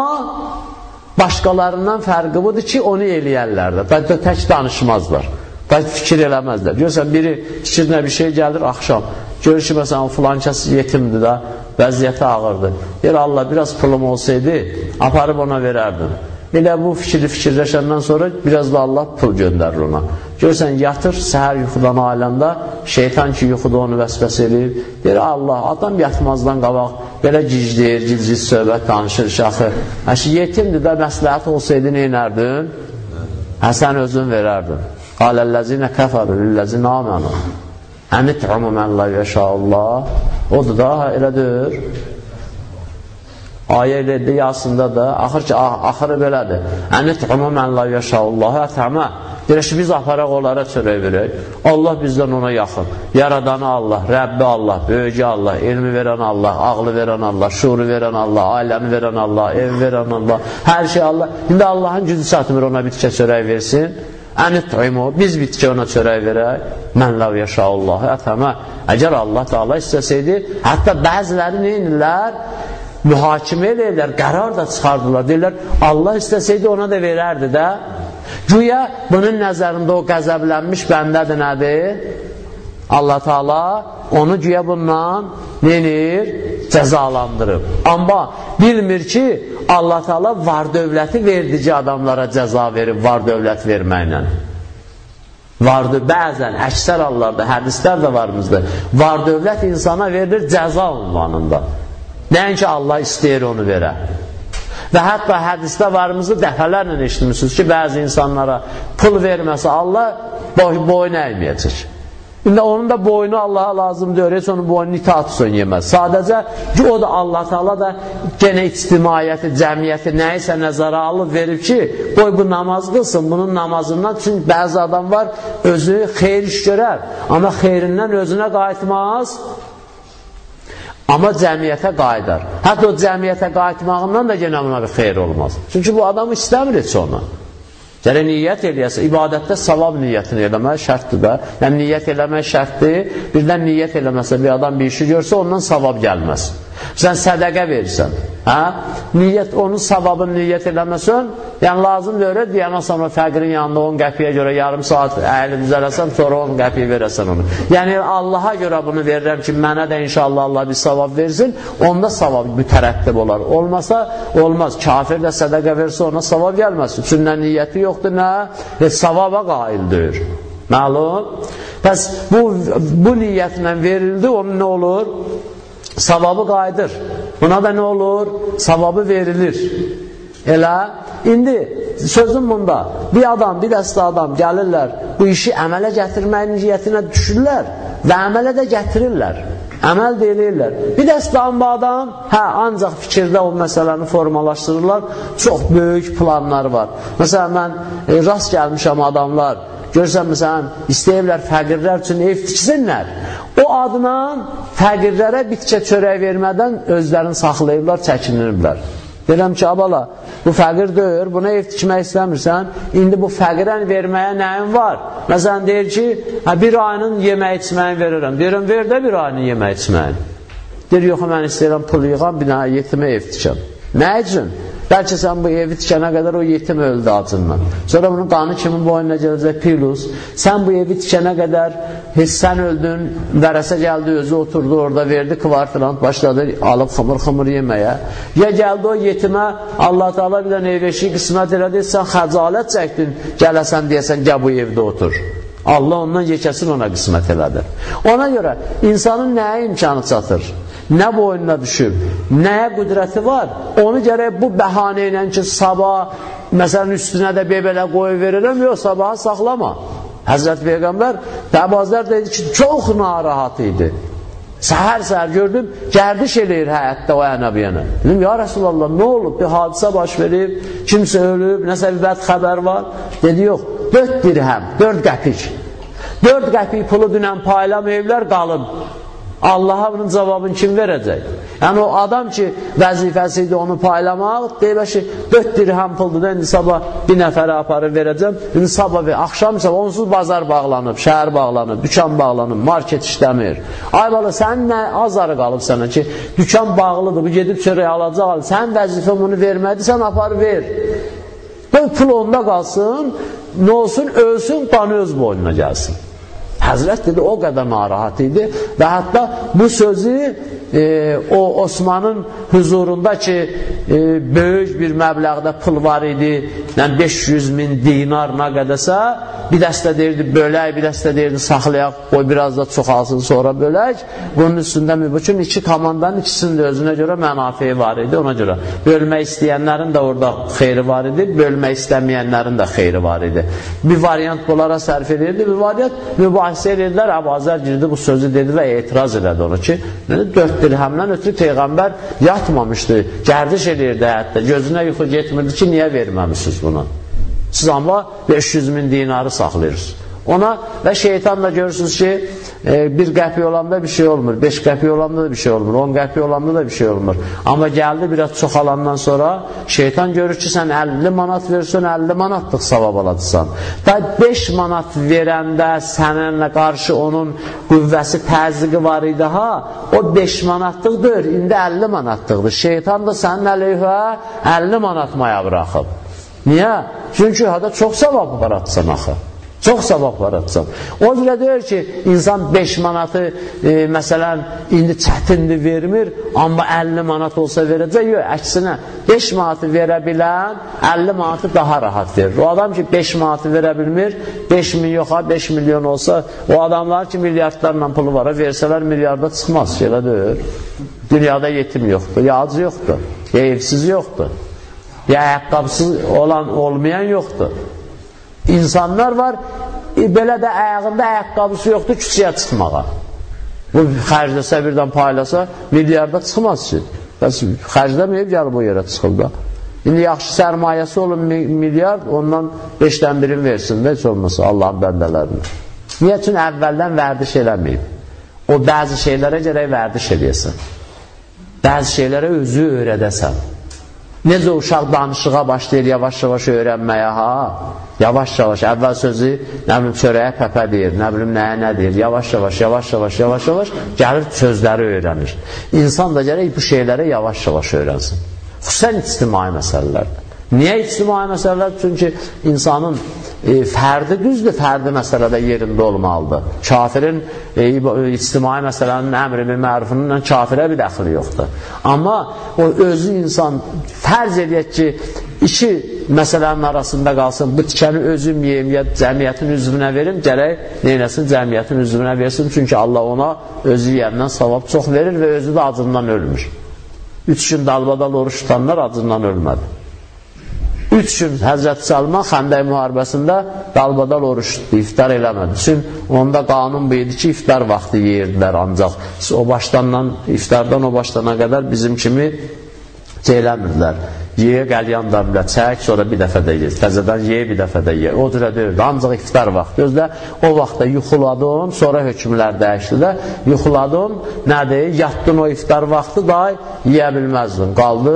başqalarından fərqi budur ki, onu eləyərlər də. Bəlkə tək danışmazlar. Bəlkə fikir eləməzlər. Görürsən, biri fikrinə bir şey gəlir axşam. Görür ki, məsələn, filan kəs yetimdir da, vəziyyəti ağırdır. Deyir, Allah, biraz pulum olsaydı, aparıb ona verərdim. Elə bu fikri fikirləşəndən sonra biraz da Allah pul göndərir ona. Görsən, yatır, səhər yuxudan ayılanda, şeytan ki, yuxuda onu vəsvəs edir. Deyir, Allah, adam yatmazdan qabaq, belə gicdir, gilciz söhbət danışır, şaxı. Əşi, yetimdir də məsləhət olsaydı, neynərdin? Hə, sən özün verərdin. Qaləlləzinə kəfəru, lilləzinə amənu. Ənit'umu mən la yəşəallah. Odur da, elədir. Ayə ilə deyasında da, axır ki, ah, axırı belədir. Ənit'umu mən la yəşəallahu ətəmə. Deyir ki, biz aparaq onlara çörək verək. Allah bizdən ona yaxın. Yaradanı Allah, Rəbbi Allah, böyücü Allah, elmi verən Allah, ağlı verən Allah, şuuru verən Allah, ailəni verən Allah, ev verən Allah, hər şey Allah. İndi Allahın gücü çatmır ona bitkə çörək versin. Ənit'imu, biz bitkə ona çörək verək. Mən ləv yaşaullahu ətəmə. Əgər Allah Allah istəsəydi, hətta bəziləri neynirlər? Mühakimə eləyirlər, qərar da çıxardılar. Deyirlər, Allah istəsəydi ona da verərdi də. Güya bunun nəzərində o qəzəblənmiş bəndədir nədir? Allah Taala onu güya bundan nenir? Cəzalandırıb. Amma bilmir ki, Allah Taala var dövləti verdici adamlara cəza verib var dövlət verməklə. Vardı bəzən, əksər hallarda, hədislər də varımızdır. Var dövlət insana verilir cəza unvanında. Nəinki Allah istəyir onu verə. Və hətta hədisdə varımızı dəfələrlə eşitmişsiniz ki, bəzi insanlara pul verməsə Allah boy, boyun əyməyəcək. İndi onun da boynu Allaha lazım deyir, heç onun boynunu itaat üçün yeməz. Sadəcə ki, o da Allah Taala da genə ictimaiyyəti, cəmiyyəti nəyisə nəzərə alıb verib ki, qoy bu namaz qılsın, bunun namazından. Çünki bəzi adam var, özü xeyr iş görər, amma xeyrindən özünə qayıtmaz. Amma cəmiyyətə qayıdar. Hətta o cəmiyyətə qayıtmağından da genə buna bir xeyr olmaz. Çünki bu adam istəmir heç onu. Gərək niyyət eləyəsə, ibadətdə savab niyyətini eləmək şərtdir də. Yəni, niyyət eləmək şərtdir. Birdən niyyət eləməsə, bir adam bir işi görsə, ondan savab gəlməz. Sən sədəqə verirsən. Hə? Niyyət, onun savabını niyyət eləməsən, yəni lazım deyir, deyəməsən o fəqirin yanında 10 qəpiyə görə yarım saat əyli düzələsən, sonra 10 qəpiyə verəsən onu. Yəni Allaha görə bunu verirəm ki, mənə də inşallah Allah bir savab versin, onda savab mütərəttib olar. Olmasa, olmaz. Kafir də sədəqə versə, ona savab gəlməz. Üçün nə niyyəti yoxdur, nə e, savaba qaildir. Məlum? Bəs bu, bu niyyətlə verildi, onun nə olur? Savabı qayıdır. Buna da nə olur? Savabı verilir. Elə, indi sözüm bunda, bir adam, bir dəstə adam gəlirlər, bu işi əmələ gətirmək niyyətinə düşürlər və əmələ də gətirirlər. Əməl də eləyirlər. Bir dəstə adam, hə, ancaq fikirdə o məsələni formalaşdırırlar. Çox böyük planlar var. Məsələn, mən e, rast gəlmişəm adamlar, görsən, məsələn, istəyirlər fəqirlər üçün ev tiksinlər. O adına fəqirlərə bitkə çörək vermədən özlərini saxlayırlar, çəkinirlər. Deyirəm ki, abala, bu fəqir deyir, buna ev tikmək istəmirsən, indi bu fəqirən verməyə nəyin var? Məsələn, deyir ki, hə, bir ayının yemək içməyini verirəm. Deyirəm, ver də bir ayının yemək içməyini. Deyir, yox, mən istəyirəm pul yığam, bir dənə yetimə ev tikəm. Nə üçün? Bəlkə sən bu evi tikənə qədər o yetim öldü acından. Sonra bunun qanı kimin boynuna gələcək? Pilus. Sən bu evi tikənə qədər heç sən öldün, vərəsə gəldi, özü oturdu orada, verdi kvartirant, başladı alıb xımır-xımır yeməyə. Ya gəldi o yetimə, Allah Teala bir dənə ev eşiyi qismət elədi, sən xəcalət çəkdin, gələsən deyəsən, gəl bu evdə otur. Allah ondan yekəsin ona qismət elədi. Ona görə insanın nəyə imkanı çatır? Nə boynuna düşüb, nəyə qüdrəti var, onu gərək bu bəhanə ilə ki, sabah, məsələn, üstünə də bebelə qoyu verirəm, yox, sabaha saxlama. Həzrət Peyğəmbər təbazlar dedi ki, çox narahat idi. Səhər-səhər gördüm, gərdiş eləyir həyətdə o ənəbiyyənə. Dedim, ya Rəsulallah, nə olub? Bir hadisə baş verib, kimsə ölüb, nəsə bir bəd xəbər var. Dedi, yox, 4 dirhəm, 4 qəpik. 4 qəpik pulu dünən paylamayıblar, qalıb. Allaha bunun cavabını kim verəcək? Yəni o adam ki, vəzifəsi idi onu paylamaq, deyib ki, 4 dirhəm puldur da, indi sabah bir nəfərə aparıb verəcəm, indi sabah və axşam isə onsuz bazar bağlanıb, şəhər bağlanıb, dükan bağlanıb, market işləmir. Ay bala, sənin nə azarı qalıb sənə ki, dükan bağlıdır, bu gedib çörək alacaq, sən vəzifə bunu vermədi, sən apar ver. Bu pul onda qalsın, nə olsun, ölsün, qanı öz boynuna gəlsin. Həzrət dedi, o qədər narahat idi və hətta bu sözü e, o Osmanın huzurunda ki, e, böyük bir məbləğdə pul var idi, yəni 500 min dinar nə qədəsə, bir dəstə deyirdi bölək, bir dəstə deyirdi saxlayaq, qoy biraz da çoxalsın sonra bölək. Bunun üstündə mübükün iki komandanın ikisinin də özünə görə mənafiyi var idi, ona görə bölmək istəyənlərin də orada xeyri var idi, bölmək istəməyənlərin də xeyri var idi. Bir variant bunlara sərf edirdi, bir variant mübahisə mübahisə edirlər, Əbazər girdi bu sözü dedi və etiraz elədi onu ki, dörd dirhəmdən ötürü Peyğəmbər yatmamışdı, gərdiş edirdi həyətdə, gözünə yuxu getmirdi ki, niyə verməmişsiniz bunu? Siz amma 500 min dinarı saxlayırsınız. Ona və şeytan da görürsünüz ki, e, bir qəpi olanda bir şey olmur, beş qəpi olanda da bir şey olmur, on qəpi olanda da bir şey olmur. Amma gəldi biraz çoxalandan sonra şeytan görür ki, sən 50 manat versən, 50 manatlıq savab aladırsan. Da 5 manat verəndə sənənlə qarşı onun qüvvəsi, təzyiqi var idi, ha, o 5 manatlıqdır, indi 50 manatlıqdır. Şeytan da sənin əleyhə 50 manat maya bıraxıb. Niyə? Çünki hada çox savab var atsan axı. Çox savablar atacaq. O cürə deyir ki, insan 5 manatı, e, məsələn, indi çətindir vermir, amma 50 manat olsa verəcək, yox, əksinə 5 manatı verə bilən 50 manatı daha rahat verir. O adam ki, 5 manatı verə bilmir, 5 min yoxa, 5 milyon olsa, o adamlar ki, milyardlarla pulu var, versələr milyarda çıxmaz, elə deyir. Dünyada yetim yoxdur, ya acı yoxdur, ya evsiz yoxdur, ya ayaqqabısız olan, olmayan yoxdur. İnsanlar var, e, belə də əyağında ayaqqabısı yoxdur küçəyə çıxmağa. Bu xərcləsə birdən paylasa, milyarda çıxmaz ki. Bəs xərcləməyib gəlib o yerə çıxıb da. İndi yaxşı sərmayəsi olun milyard, ondan beşdən birin versin heç olmasa Allahın bəndələrini. Niyə üçün əvvəldən vərdiş eləməyib? O bəzi şeylərə gərək vərdiş eləyəsən. Bəzi şeylərə özü öyrədəsən. Necə uşaq danışığa başlayır yavaş-yavaş öyrənməyə, ha? Yavaş-yavaş, əvvəl sözü, nə bilim, çörəyə pəpə deyir, nə bilim, nəyə nə deyir, yavaş-yavaş, yavaş-yavaş, yavaş-yavaş gəlir sözləri öyrənir. İnsan da gərək bu şeyləri yavaş-yavaş öyrənsin. Xüsusən ictimai məsələlərdə. Niyə ictimai məsələlər? Çünki insanın e, fərdi düzdür, fərdi məsələdə yerində olmalıdır. Kafirin e, ictimai məsələnin əmri bir mərufunun kafirə bir dəxili yoxdur. Amma o özü insan fərz edək ki, iki məsələnin arasında qalsın, bu tikəni özüm yeyim, ya cəmiyyətin üzvünə verim, gərək neynəsin, cəmiyyətin üzvünə versin, çünki Allah ona özü yiyəndən savab çox verir və özü də acından ölmür. Üç gün dalbadal oruç tutanlar acından ölmədi. Üç gün Həzrət Salman Xəndək müharibəsində dalbadal oruç tutdu, iftar eləmədi. Üçün onda qanun bu idi ki, iftar vaxtı yeyirdilər ancaq. O başdandan, iftardan o başdana qədər bizim kimi eləmirdilər. Yeyə qəlyan da bilər, çək, sonra bir dəfə də yeyir. Təzədən yeyə, bir dəfə də yeyə. O cürə deyirdi. Ancaq iftar vaxtı. Özlə o vaxtda yuxuladım, sonra hökmlər dəyişdi də. Yuxuladım, nədir? Yatdın o iftar vaxtı da yeyə bilməzdin. Qaldı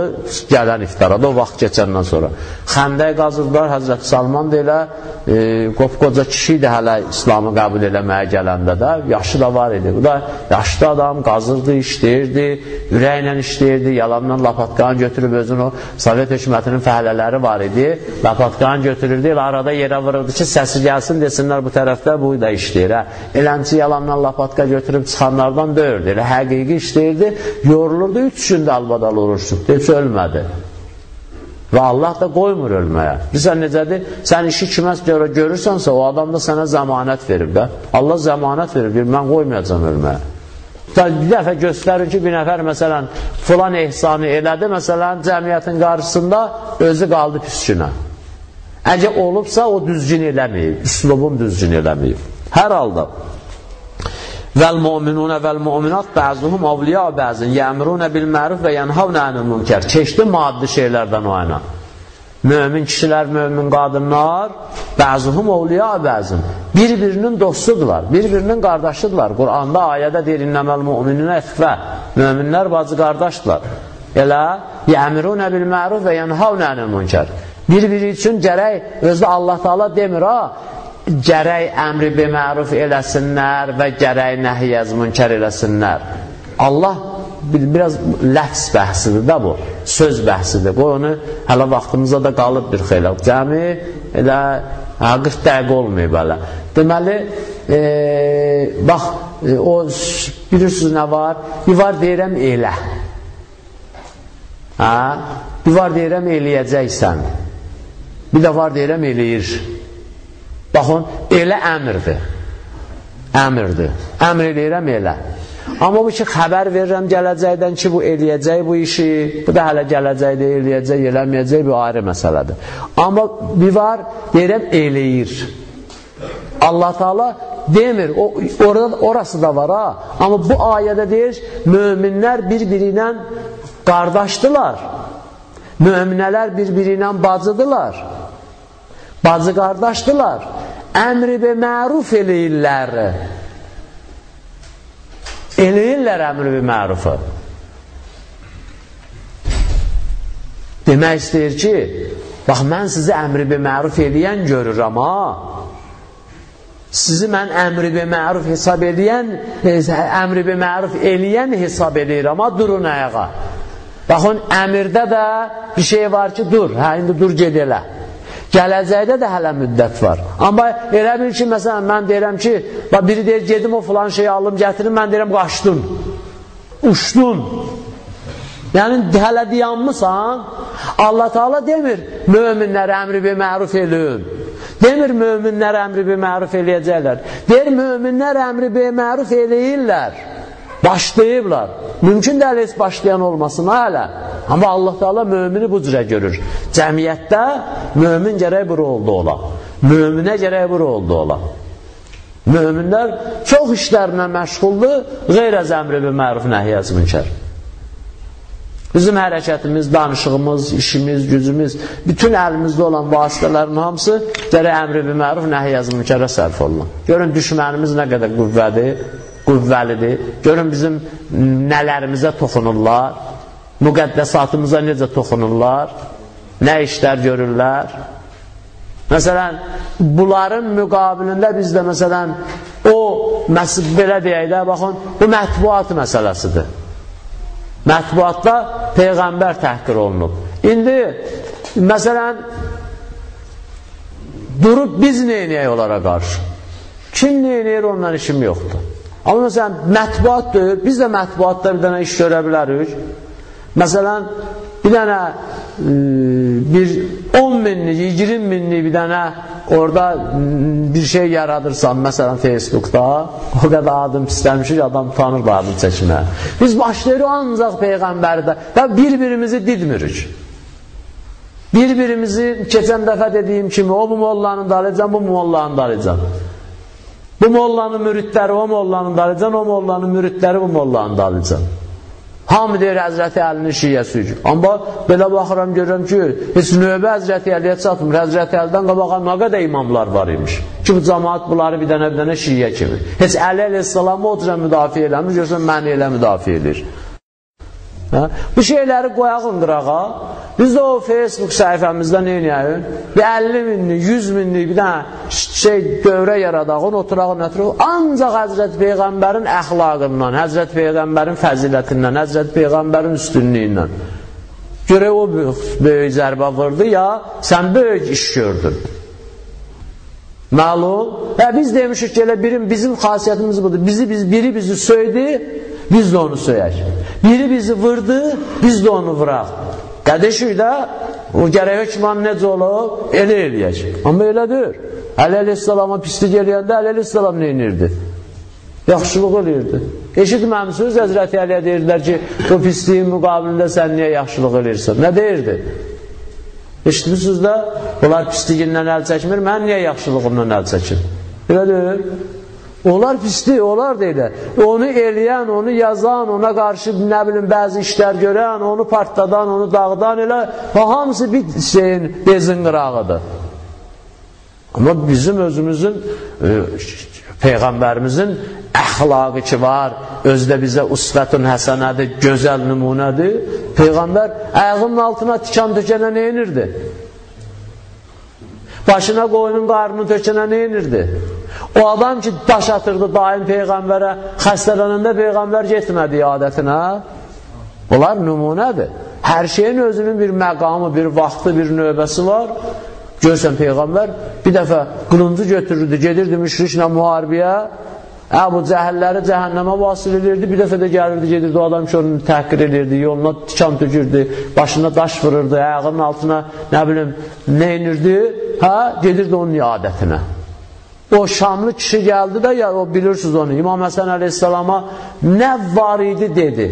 gələn iftara da o vaxt keçəndən sonra. Xəndək qazırdılar, Həzrət Salman da elə e, qopqoca kişi idi hələ İslamı qəbul eləməyə gələndə də. Yaşı da var idi. Bu da yaşlı adam qazırdı, işləyirdi, ürəklə işləyirdi, yalandan lapatqanı götürüb özünü Sovet hökumətinin fəhlələri var idi. Lapatqanı götürürdü, arada yerə vururdu ki, səsi gəlsin, desinlər bu tərəfdə bu da işləyir. Hə. Elənçi yalandan lapatqa götürüb çıxanlardan döyürdü. Elə həqiqi işləyirdi, yorulurdu, üç gündə albadal oruç tutdu, heç ölmədi. Və Allah da qoymur ölməyə. Bilsən necədir? Sən işi kiməs görə görürsənsə, o adam da sənə zəmanət verib də. Allah zəmanət verib, mən qoymayacam ölməyə bir dəfə göstərir ki, bir nəfər məsələn filan ehsanı elədi, məsələn cəmiyyətin qarşısında özü qaldı püskünə. Əgər olubsa o düzgün eləməyib, üslubun düzgün eləməyib. Hər halda Vəl mu'minunə vəl mu'minat bəzuhum avliya bəzin yəmrunə bil məruf və yənhavnə ənil münkər. Keçdi maddi şeylərdən o yana. Mömin kişilər, mömin qadınlar, bəzuhum ovliya bəzin. Bir-birinin dostudurlar, bir-birinin qardaşıdırlar. Quranda ayədə deyir, innəməl müminə əxvə. Möminlər bacı qardaşdırlar. Elə, yəmirunə bil məruf və yənhavnə ənil münkər. Bir-biri üçün gərək, özdə Allah Taala demir, ha, gərək əmri bi məruf eləsinlər və gərək nəhiyyəz münkər eləsinlər. Allah biraz ləfs bəhsidir də bu, söz bəhsidir. Qoy onu hələ vaxtımıza da qalıb bir xeylə. Cəmi elə 40 dəqiqə olmayıb hələ. Deməli, e, bax, e, o bilirsiniz nə var? Bir var deyirəm elə. Hə? Bir var deyirəm eləyəcəksən. Bir də var deyirəm eləyir. Baxın, elə əmrdir. Əmrdir. Əmr eləyirəm elə. Amma bu ki, xəbər verirəm gələcəkdən ki, bu eləyəcək bu işi, bu da hələ gələcəkdə eləyəcək, eləməyəcək, bu ayrı məsələdir. Amma bir var, deyirəm, eləyir. Allah Taala demir, o, orada, orası da var ha. Amma bu ayədə deyir, möminlər bir-biri ilə qardaşdılar. Möminələr bir-biri ilə bacıdılar. Bacı qardaşdılar. Əmri və məruf eləyirlər eləyirlər əmri bir mərufu. Demək istəyir ki, bax, mən sizi əmri bir məruf eləyən görürəm, ha. Sizi mən əmri bir məruf hesab eləyən, əmri bir məruf eləyən hesab eləyirəm, ha, durun ayağa. Baxın, əmirdə də bir şey var ki, dur, hə, indi dur, ged elə. Gələcəkdə də hələ müddət var. Amma elə bil ki, məsələn, mən deyirəm ki, biri deyir, gedim o filan şeyi alım, gətirim, mən deyirəm, qaçdın, uçdun. Yəni, hələ dayanmısan, Allah Teala demir, möminlər əmri bir məruf eləyün. Demir, möminlər əmri bir məruf eləyəcəklər. Deyir, möminlər əmri bir məruf eləyirlər. Başlayıblar. Mümkün də heç başlayan olmasın hələ. Amma Allah Teala mömini bu cürə görür. Cəmiyyətdə mömin gərək bu rolda ola. Möminə gərək bu rolda ola. Möminlər çox işlərlə məşğuldur, qeyrəz əmri bir məruf nəhiyyəz münkər. Bizim hərəkətimiz, danışığımız, işimiz, gücümüz, bütün əlimizdə olan vasitələrin hamısı gərək əmri bir məruf nəhiyyəz münkərə sərf olunur. Görün, düşmənimiz nə qədər qüvvədir, qüvvəlidir. Görün, bizim nələrimizə toxunurlar müqəddəsatımıza necə toxunurlar, nə işlər görürlər. Məsələn, bunların müqabilində bizdə məsələn, o, belə deyək də, baxın, bu mətbuat məsələsidir. Mətbuatda Peyğəmbər təhqir olunub. İndi, məsələn, durub biz neynəyək onlara qarşı? Kim neynəyir, ondan işim yoxdur. Amma məsələn, mətbuat deyil, biz də mətbuatda bir dənə iş görə bilərik. Məsələn, bir dənə bir 10 minlik, 20 minlik bir dənə orada bir şey yaradırsan, məsələn Facebookda, o qədər adım pisləmişik, adam tanır da adım çəkmə. Biz başlayırıq ancaq Peyğəmbərdə və bir-birimizi didmirik. Bir-birimizi keçən dəfə dediyim kimi o bu mollanın dalıcan, bu mollanın dalıcan. Bu mollanın müridləri o mollanın dalıcan, o mollanın müridləri bu mollanın dalıcan. Hamı deyir Həzrəti Əlinin şiyyəsi. Amma belə baxıram, görürəm ki, heç növbə Həzrəti Əliyə çatmır. Həzrəti Əlidən qabağa nə qədər imamlar var imiş. Ki, bu cəmaat bunları bir dənə bir dənə şiyyə kimi. Heç Əli Əleyhisselamı o cürə müdafiə eləmir, görürsən məni elə müdafiə edir. Hə? Bu şeyləri qoyağın qırağa. Biz də o Facebook səhifəmizdə nə eləyək? Bir 50 minlik, 100 minlik bir dənə şey dövrə yaradaq, onu oturağın ötürü. Ancaq Həzrət Peyğəmbərin əxlaqından, Həzrət Peyğəmbərin fəzilətindən, Həzrət Peyğəmbərin üstünlüyündən. Görək o böyük, böyük zərbə vurdu ya, sən böyük iş gördün. Məlum. Və biz demişik ki, elə birim, bizim xasiyyətimiz budur. Bizi, biz, biri bizi söydü, biz də onu söyək. Biri bizi vurdu, biz də onu vuraq. Qədəşik də, o gərək hökman necə olub, elə eləyək. Amma elə deyir. Əli Aleyhisselama pislik eləyəndə Əli Aleyhisselam neynirdi? Yaxşılıq eləyirdi. Eşitməmsiniz, Həzrəti Əliyə deyirdilər ki, bu pisliyin müqabilində sən niyə yaxşılıq eləyirsən? Nə deyirdi? Eşitmişsiniz də, onlar pisliyindən əl çəkmir, mən niyə yaxşılığımdan əl çəkim? Elə deyil. Onlar pislik, onlar da elə. Onu eləyən, onu yazan, ona qarşı nə bilim bəzi işlər görən, onu partladan, onu dağdan elə, o hamısı bir şeyin bezin qırağıdır. Amma bizim özümüzün e, Peyğəmbərimizin əxlaqı ki var, özdə bizə usvətun həsənədir, gözəl nümunədir. Peyğəmbər ayağının altına tikan tökənə nə inirdi? Başına qoyunun qarnını tökənə nə inirdi? O adam ki, daş atırdı daim Peyğəmbərə, xəstələnəndə Peyğəmbər getmədi adətinə. Bunlar nümunədir. Hər şeyin özünün bir məqamı, bir vaxtı, bir növbəsi var. Görsən Peyğəmbər bir dəfə qılıncı götürürdü, gedirdi müşriklə müharibəyə, Əbu Cəhəlləri cəhənnəmə vasil edirdi, bir dəfə də gəlirdi, gedirdi, o adam ki, onu təhqir edirdi, yoluna tikan tökürdü, başına daş vururdu, ayağının altına, nə bilim, nə inirdi, hə, gedirdi onun iadətinə. O Şamlı kişi gəldi də, ya, o bilirsiniz onu, İmam Həsən əleyhissalama nə var idi dedi.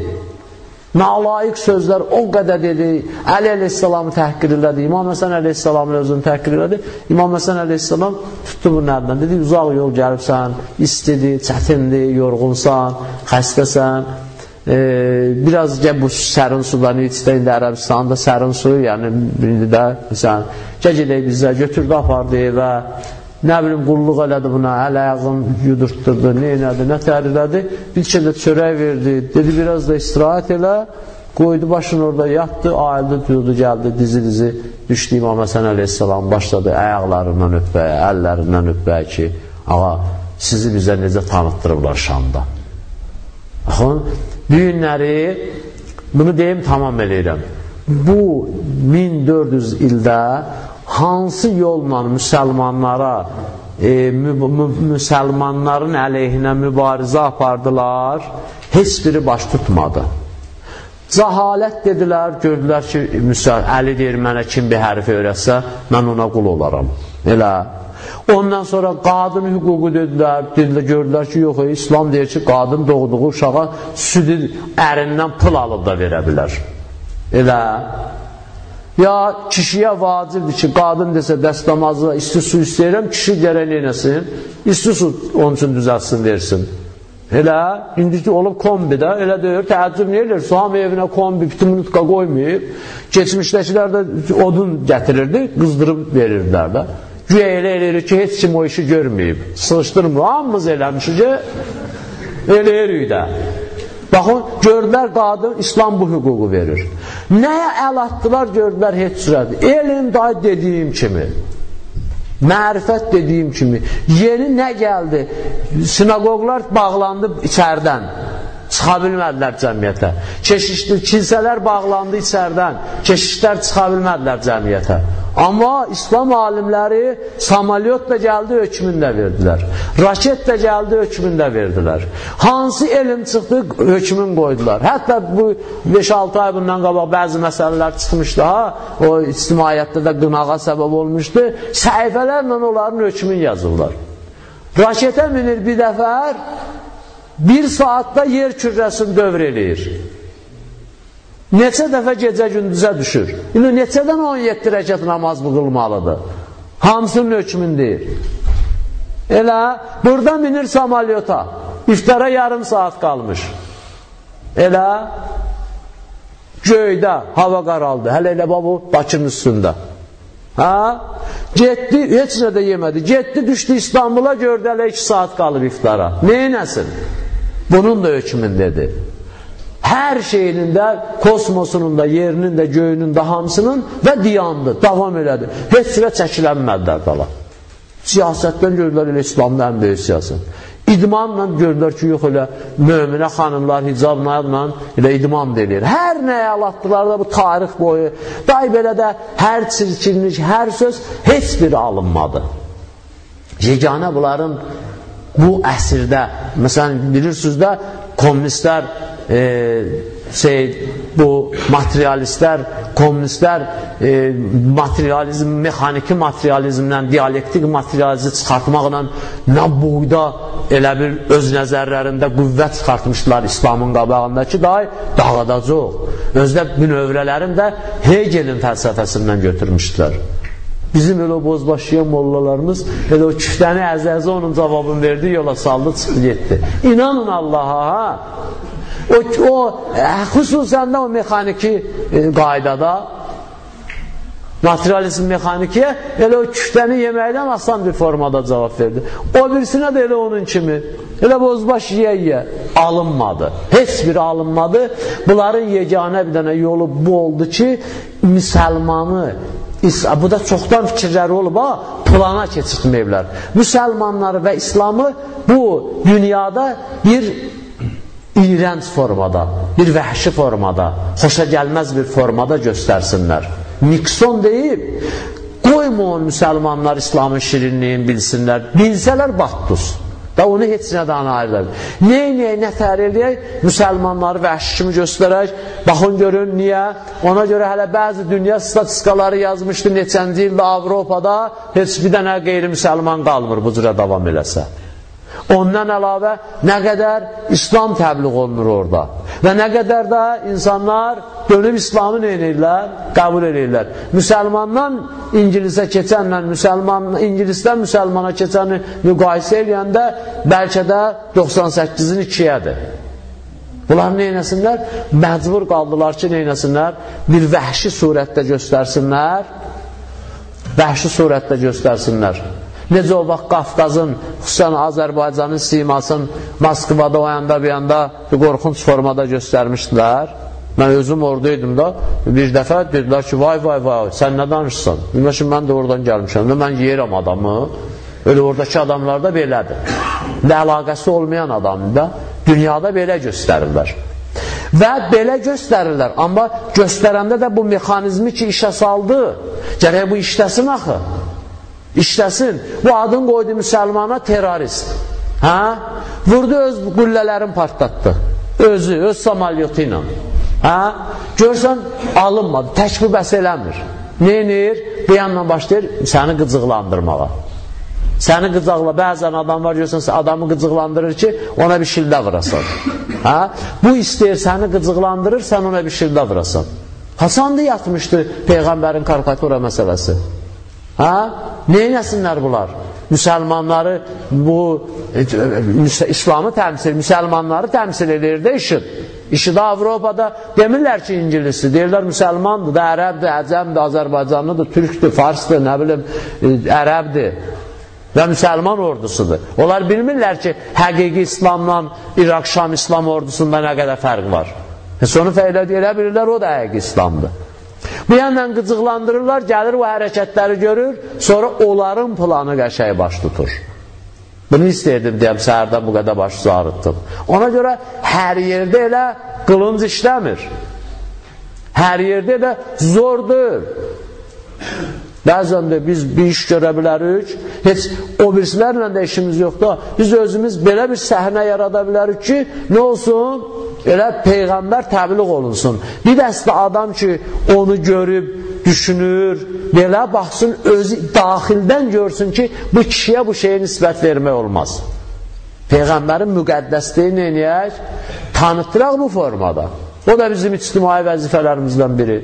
Nalayiq sözlər o qədər dedi, Əli əleyhissalamı təhqir elədi, İmam Həsən əleyhissalamın özünü təhqir elədi. İmam Həsən əleyhissalam tutdu bunun əlindən, dedi, uzaq yol gəlibsən, istidir, çətindir, yorğunsan, xəstəsən, e, biraz gəl bu sərin sudan içdə, indi Ərəbistanda sərin su, yəni indi də, məsələn, gəl gedək bizə, götürdü, apardı evə, nə bilim qulluq elədi buna, əl ayağın yudurtdurdu, nə elədi, nə tərirlədi, bir kə də çörək verdi, dedi biraz da istirahət elə, qoydu başını orada yatdı, ayıldı, durdu, gəldi, dizi dizi düşdü İmam Həsən əleyhissalam, başladı əyaqlarından öpbəyə, əllərindən öpbəyə ki, ağa, sizi bizə necə tanıtdırıblar Şamda. Baxın, bu günləri, bunu deyim, tamam eləyirəm. Bu 1400 ildə hansı yolla müsəlmanlara e, mü mü müsəlmanların əleyhinə mübarizə apardılar, heç biri baş tutmadı. Cəhalət dedilər, gördülər ki, müsəl, Əli deyir mənə kim bir hərfi öyrətsə, mən ona qul olaram. Elə. Ondan sonra qadın hüququ dedilər, dedilər, gördülər ki, yox, İslam deyir ki, qadın doğduğu uşağa südü ərindən pul alıb da verə bilər. Elə. Ya kişiyə vacibdir ki, qadın desə dəstəmazı isti su istəyirəm, kişi gərək neynəsin? İsti su onun üçün düzəlsin, versin. Elə, indiki olub kombidə, elə deyir, təəccüb nə edir? Suham evinə kombi, bütün minutka qoymayıb, geçmişdəkilər də odun gətirirdi, qızdırıb verirdilər də. Güya elə eləyirik ki, heç kim o işi görməyib. Sığışdırmır, hamımız eləmişik ki, eləyirik də. Baxın, gördülər qadın İslam bu hüququ verir. Nəyə əl atdılar, gördülər heç sürədir. Elm day dediyim kimi, mərifət dediyim kimi, yeni nə gəldi? Sinagoglar bağlandı içərdən çıxa bilmədilər cəmiyyətə. Keşişli kilsələr bağlandı içərdən, keşişlər çıxa bilmədilər cəmiyyətə. Amma İslam alimləri samalyot da gəldi, hökmündə verdilər. Raket də gəldi, hökmündə verdilər. Hansı elm çıxdı, hökmün qoydular. Hətta bu 5-6 ay bundan qabaq bəzi məsələlər çıxmışdı, ha, o ictimaiyyətdə də qınağa səbəb olmuşdu. Səhifələrlə onların hökmün yazırlar. Raketə minir bir dəfər, bir saatda yer kürrəsini dövr eləyir. neçə dəfə gecə gündüzə düşür. İndi neçədən 17 rəkat namaz qılmalıdır? Hamısının hökmündir. Elə burada minir samalyota. İftara yarım saat qalmış. Elə göydə hava qaraldı. Hələ elə bu Bakının üstündə. Ha? Getdi, heç nə də yemədi. Getdi, düşdü İstanbula, gördü hələ 2 saat qalıb iftara. Neynəsin? Bunun da hökmündədir. Hər şeyinin də, kosmosunun da, yerinin də, göyünün də hamısının və diyandı, davam elədi. Heç sürə çəkilənmədilər qala. Siyasətdən görürlər elə İslamda ən böyük siyasət. İdmanla görürlər ki, yox elə möminə xanımlar hicabla elə idman deyir. Hər nəyə alatdılar da bu tarix boyu. Day belə də hər çirkinlik, hər söz heç biri alınmadı. Yeganə bunların bu əsrdə, məsələn, bilirsiniz də, kommunistlər e, şey, bu materialistlər, kommunistlər e, materializm, mexaniki materializmdən dialektik materializmi çıxartmaqla nə boyda elə bir öz nəzərlərində qüvvət çıxartmışlar İslamın qabağında ki, day dağıdacaq. Özdə bünövrələrin də Hegelin fəlsəfəsindən götürmüşdülər. Bizim elə o bozbaşıyan mollalarımız elə o küftəni əzəzə onun cavabını verdi, yola saldı, çıxdı, getdi. İnanın Allaha, ha? O, o xüsusən də o mexaniki e, qaydada materializm mexanikiyə elə o küftəni yeməkdən asan bir formada cavab verdi. O birisinə də elə onun kimi elə bozbaş yeyə alınmadı. Heç biri alınmadı. Bunların yeganə bir dənə yolu bu oldu ki, müsəlmanı bu da çoxdan fikirləri olub, ha, plana keçirtməyiblər. Müsəlmanları və İslamı bu dünyada bir iğrənc formada, bir vəhşi formada, xoşa gəlməz bir formada göstərsinlər. Nikson deyib, qoyma müsəlmanlar İslamın şirinliyin bilsinlər, bilsələr batdus. Da onu heç nədən ayırır. Neynəyək, nətər eləyək? Müsəlmanları vəhşi kimi göstərək. Baxın görün, niyə? Ona görə hələ bəzi dünya statistikaları yazmışdı neçənci ildə Avropada heç bir dənə qeyri-müsəlman qalmır bu cürə davam eləsə. Ondan əlavə nə qədər İslam təbliğ olunur orada. Və nə qədər də insanlar dönüb İslamı neynirlər? Qəbul edirlər. Müsəlmandan İngilisə keçənlə, müsəlman, İngilisdən müsəlmana keçəni müqayisə eləyəndə bəlkə də 98-in ikiyədir. Bunlar neynəsinlər? Məcbur qaldılar ki, neynəsinlər? Bir vəhşi surətdə göstərsinlər. Vəhşi surətdə göstərsinlər. Necə o vaxt Qafqazın, xüsusən Azərbaycanın simasın Moskvada o yanda bir yanda bir qorxunç formada göstərmişdilər. Mən özüm oradaydım da, bir dəfə dedilər ki, vay vay vay, sən nə danışsan? Demək mən də oradan gəlmişəm və mən yeyirəm adamı. Öyle oradakı adamlar da belədir. Nə əlaqəsi olmayan adamdır da, dünyada belə göstərirlər. Və belə göstərirlər, amma göstərəndə də bu mexanizmi ki, işə saldı, gərək bu işləsin axı işləsin. Bu adın qoydu müsəlmana terrorist. Hə? Vurdu öz qüllələrin partlatdı. Özü, öz samalyotu ilə. Hə? Görsən, alınmadı. Tək bu bəs eləmir. Neynir? Yandan başlayır səni qıcıqlandırmağa. Səni qıcaqla, bəzən adam var görsən, adamı qıcıqlandırır ki, ona bir şildə vırasan. Hə? Bu istəyir, səni qıcıqlandırır, sən ona bir şildə vırasan. Hasandı yatmışdı Peyğəmbərin karikatura məsələsi. Ha? Neynəsinlər bunlar? Müsəlmanları bu e, e, İslamı təmsil, müsəlmanları təmsil edir də işid. İşid Avropada demirlər ki, İngilisi, deyirlər müsəlmandır da, ərəbdir, əcəmdir, Azərbaycanlıdır, türkdür, farsdır, nə bilim, e, ərəbdir və müsəlman ordusudur. Onlar bilmirlər ki, həqiqi İslamla İraq-Şam İslam ordusunda nə qədər fərq var. Heç onu fəylə deyə bilirlər, o da həqiqi İslamdır. Yandan qıcıqlandırırlar, gəlir o hərəkətləri görür, sonra onların planı qəşəy baş tutur. Bunu istəyirdim deyəm, səhərdən bu qədər baş zarıtdım. Ona görə hər yerdə elə qılınc işləmir. Hər yerdə də zordur. Bəzən də biz bir iş görə bilərik, heç o birisilərlə də işimiz yoxdur. Biz özümüz belə bir səhnə yarada bilərik ki, nə olsun? Elə Peyğəmbər təbliğ olunsun. Bir dəstə adam ki, onu görüb, düşünür, belə baxsın, özü daxildən görsün ki, bu kişiyə bu şeyə nisbət vermək olmaz. Peyğəmbərin müqəddəsliyi neyək? Tanıtdıraq bu formada. O da bizim ictimai vəzifələrimizdən biri.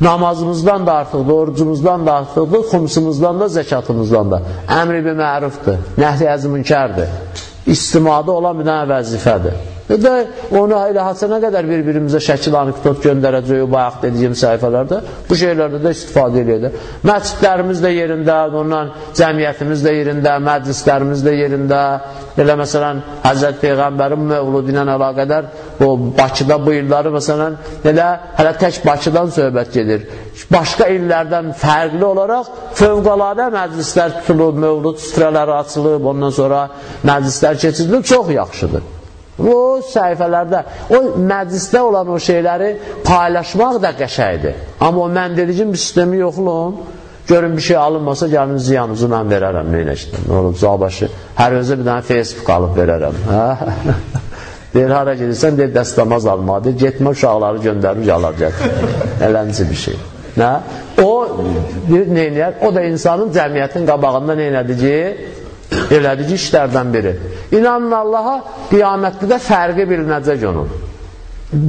Namazımızdan da artıqdır, orucumuzdan da artıqdır, xumsumuzdan da, zəkatımızdan da. Əmri bir mərufdur, nəhli əzmünkərdir. İstimada olan bir dənə vəzifədir. Və də onu elə haça nə qədər bir-birimizə şəkil anekdot göndərəcəyik bayaq dediyim səhifələrdə bu şeylərdə də istifadə edir. Məscidlərimiz də yerində, ondan cəmiyyətimiz də yerində, məclislərimiz də yerində. Elə məsələn Həzrət Peyğəmbərin mövludi ilə bu Bakıda bu illəri məsələn elə hələ tək Bakıdan söhbət gedir. Başqa illərdən fərqli olaraq fövqəladə məclislər tutulub, mövlud sütrələri açılıb, ondan sonra məclislər keçirilib, çox yaxşıdır. O səhifələrdə, o məclisdə olan o şeyləri paylaşmaq da qəşəkdir. Amma o məndedicin bir sistemi yoxluğun, görün bir şey alınmasa gəlin ziyanınızı mən verərəm, neynəşdən. Nə olub, zabaşı, hər özə bir dənə Facebook alıb verərəm. [LAUGHS] Deyir, hara gedirsən, deyir, dəstəmaz almadır, getmə uşaqları göndərir, yalar gətir. [LAUGHS] Ələnci bir şey. Nə? O, bir, neynəyər? O da insanın cəmiyyətin qabağında neynədici? elədici işlərdən biri. İnanın Allaha, qiyamətdə də fərqi bilinəcək onun.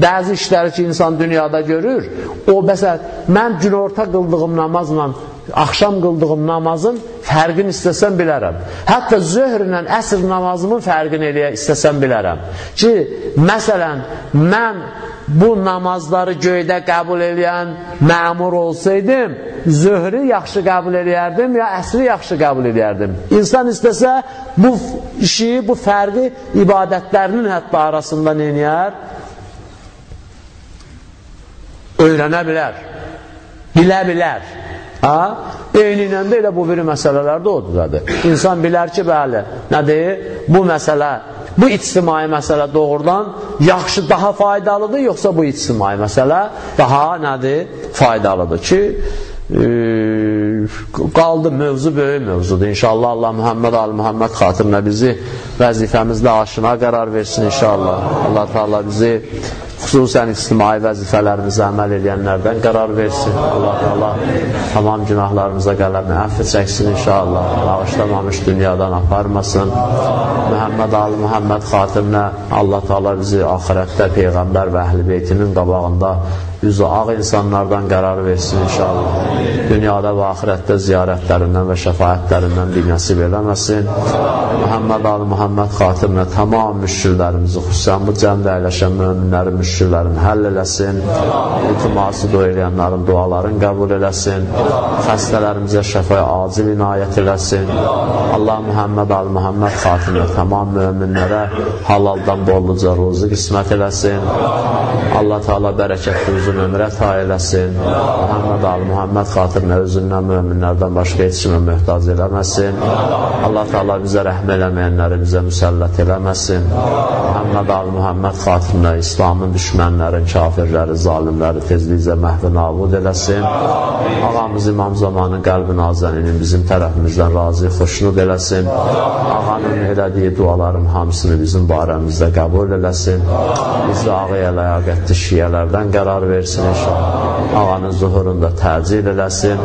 Bəzi işləri ki, insan dünyada görür, o məsəl, mən günorta qıldığım namazla axşam qıldığım namazın fərqini istəsəm bilərəm. Hətta zöhrlə əsr namazımın fərqini eləyə istəsəm bilərəm. Ki, məsələn, mən bu namazları göydə qəbul edən məmur olsaydım, zöhrü yaxşı qəbul edərdim, ya əsri yaxşı qəbul edərdim. İnsan istəsə bu işi, bu fərqi ibadətlərinin hətta arasında neynəyər? Öyrənə bilər, bilə bilər. Ha? Eyninlə də elə bu biri məsələlər də odur. İnsan bilər ki, bəli, nədir? Bu məsələ bu ictimai məsələ doğrudan yaxşı, daha faydalıdır, yoxsa bu ictimai məsələ daha nədir? Faydalıdır ki, e, qaldı mövzu böyük mövzudur. İnşallah Allah Muhammed Ali Muhammed xatirinə bizi vəzifəmizlə aşına qərar versin inşallah. Allah Teala bizi xüsusən ictimai vəzifələrimizə əməl edənlərdən qərar versin. Allah Allah tamam günahlarımıza qələmi əfv çəksin inşallah. Bağışlamamış dünyadan aparmasın. Məhəmməd Ali Məhəmməd xatirinə Allah Taala bizi axirətdə Peyğəmbər və əhl-i beytinin qabağında üzü ağ insanlardan qərar versin inşallah. Dünyada və axirətdə ziyarətlərindən və şəfayətlərindən bir nəsib eləməsin. Muhammed Ali Muhammed xatirinə tamam müşküllərimizi, xüsusən bu cəmdə əyləşən möminlərin müşküllərini həll eləsin. İltiması doylayanların dualarını qəbul eləsin. Xəstələrimizə şəfaya acil inayət eləsin. Allah Muhammed Ali Muhammed xatirinə tamam möminlərə halaldan bolluca ruzu qismət eləsin. Allah Teala bərəkətli uzun ömrə ta eləsin. Muhammed Ali Muhammed xatirinə özündən möminlərdən başqa heç kimə möhtac eləməsin. Allah Teala bizə rəhm eləməyənləri bizə müsəllət eləməsin. Muhammed Ali Muhammed xatirinə İslamın düşmənləri, kafirləri, zalimləri tezliklə məhv nabud eləsin. Ağamız İmam Zamanın qəlbi nazəninin bizim tərəfimizdən razı, xoşnud eləsin. Ağanın elədiyi duaların hamısını bizim barəmizdə qəbul eləsin. Bizi ağıya ləyaqətli şiyələrdən qərar versin inşallah. Ağanın zuhurunda təcil eləsin.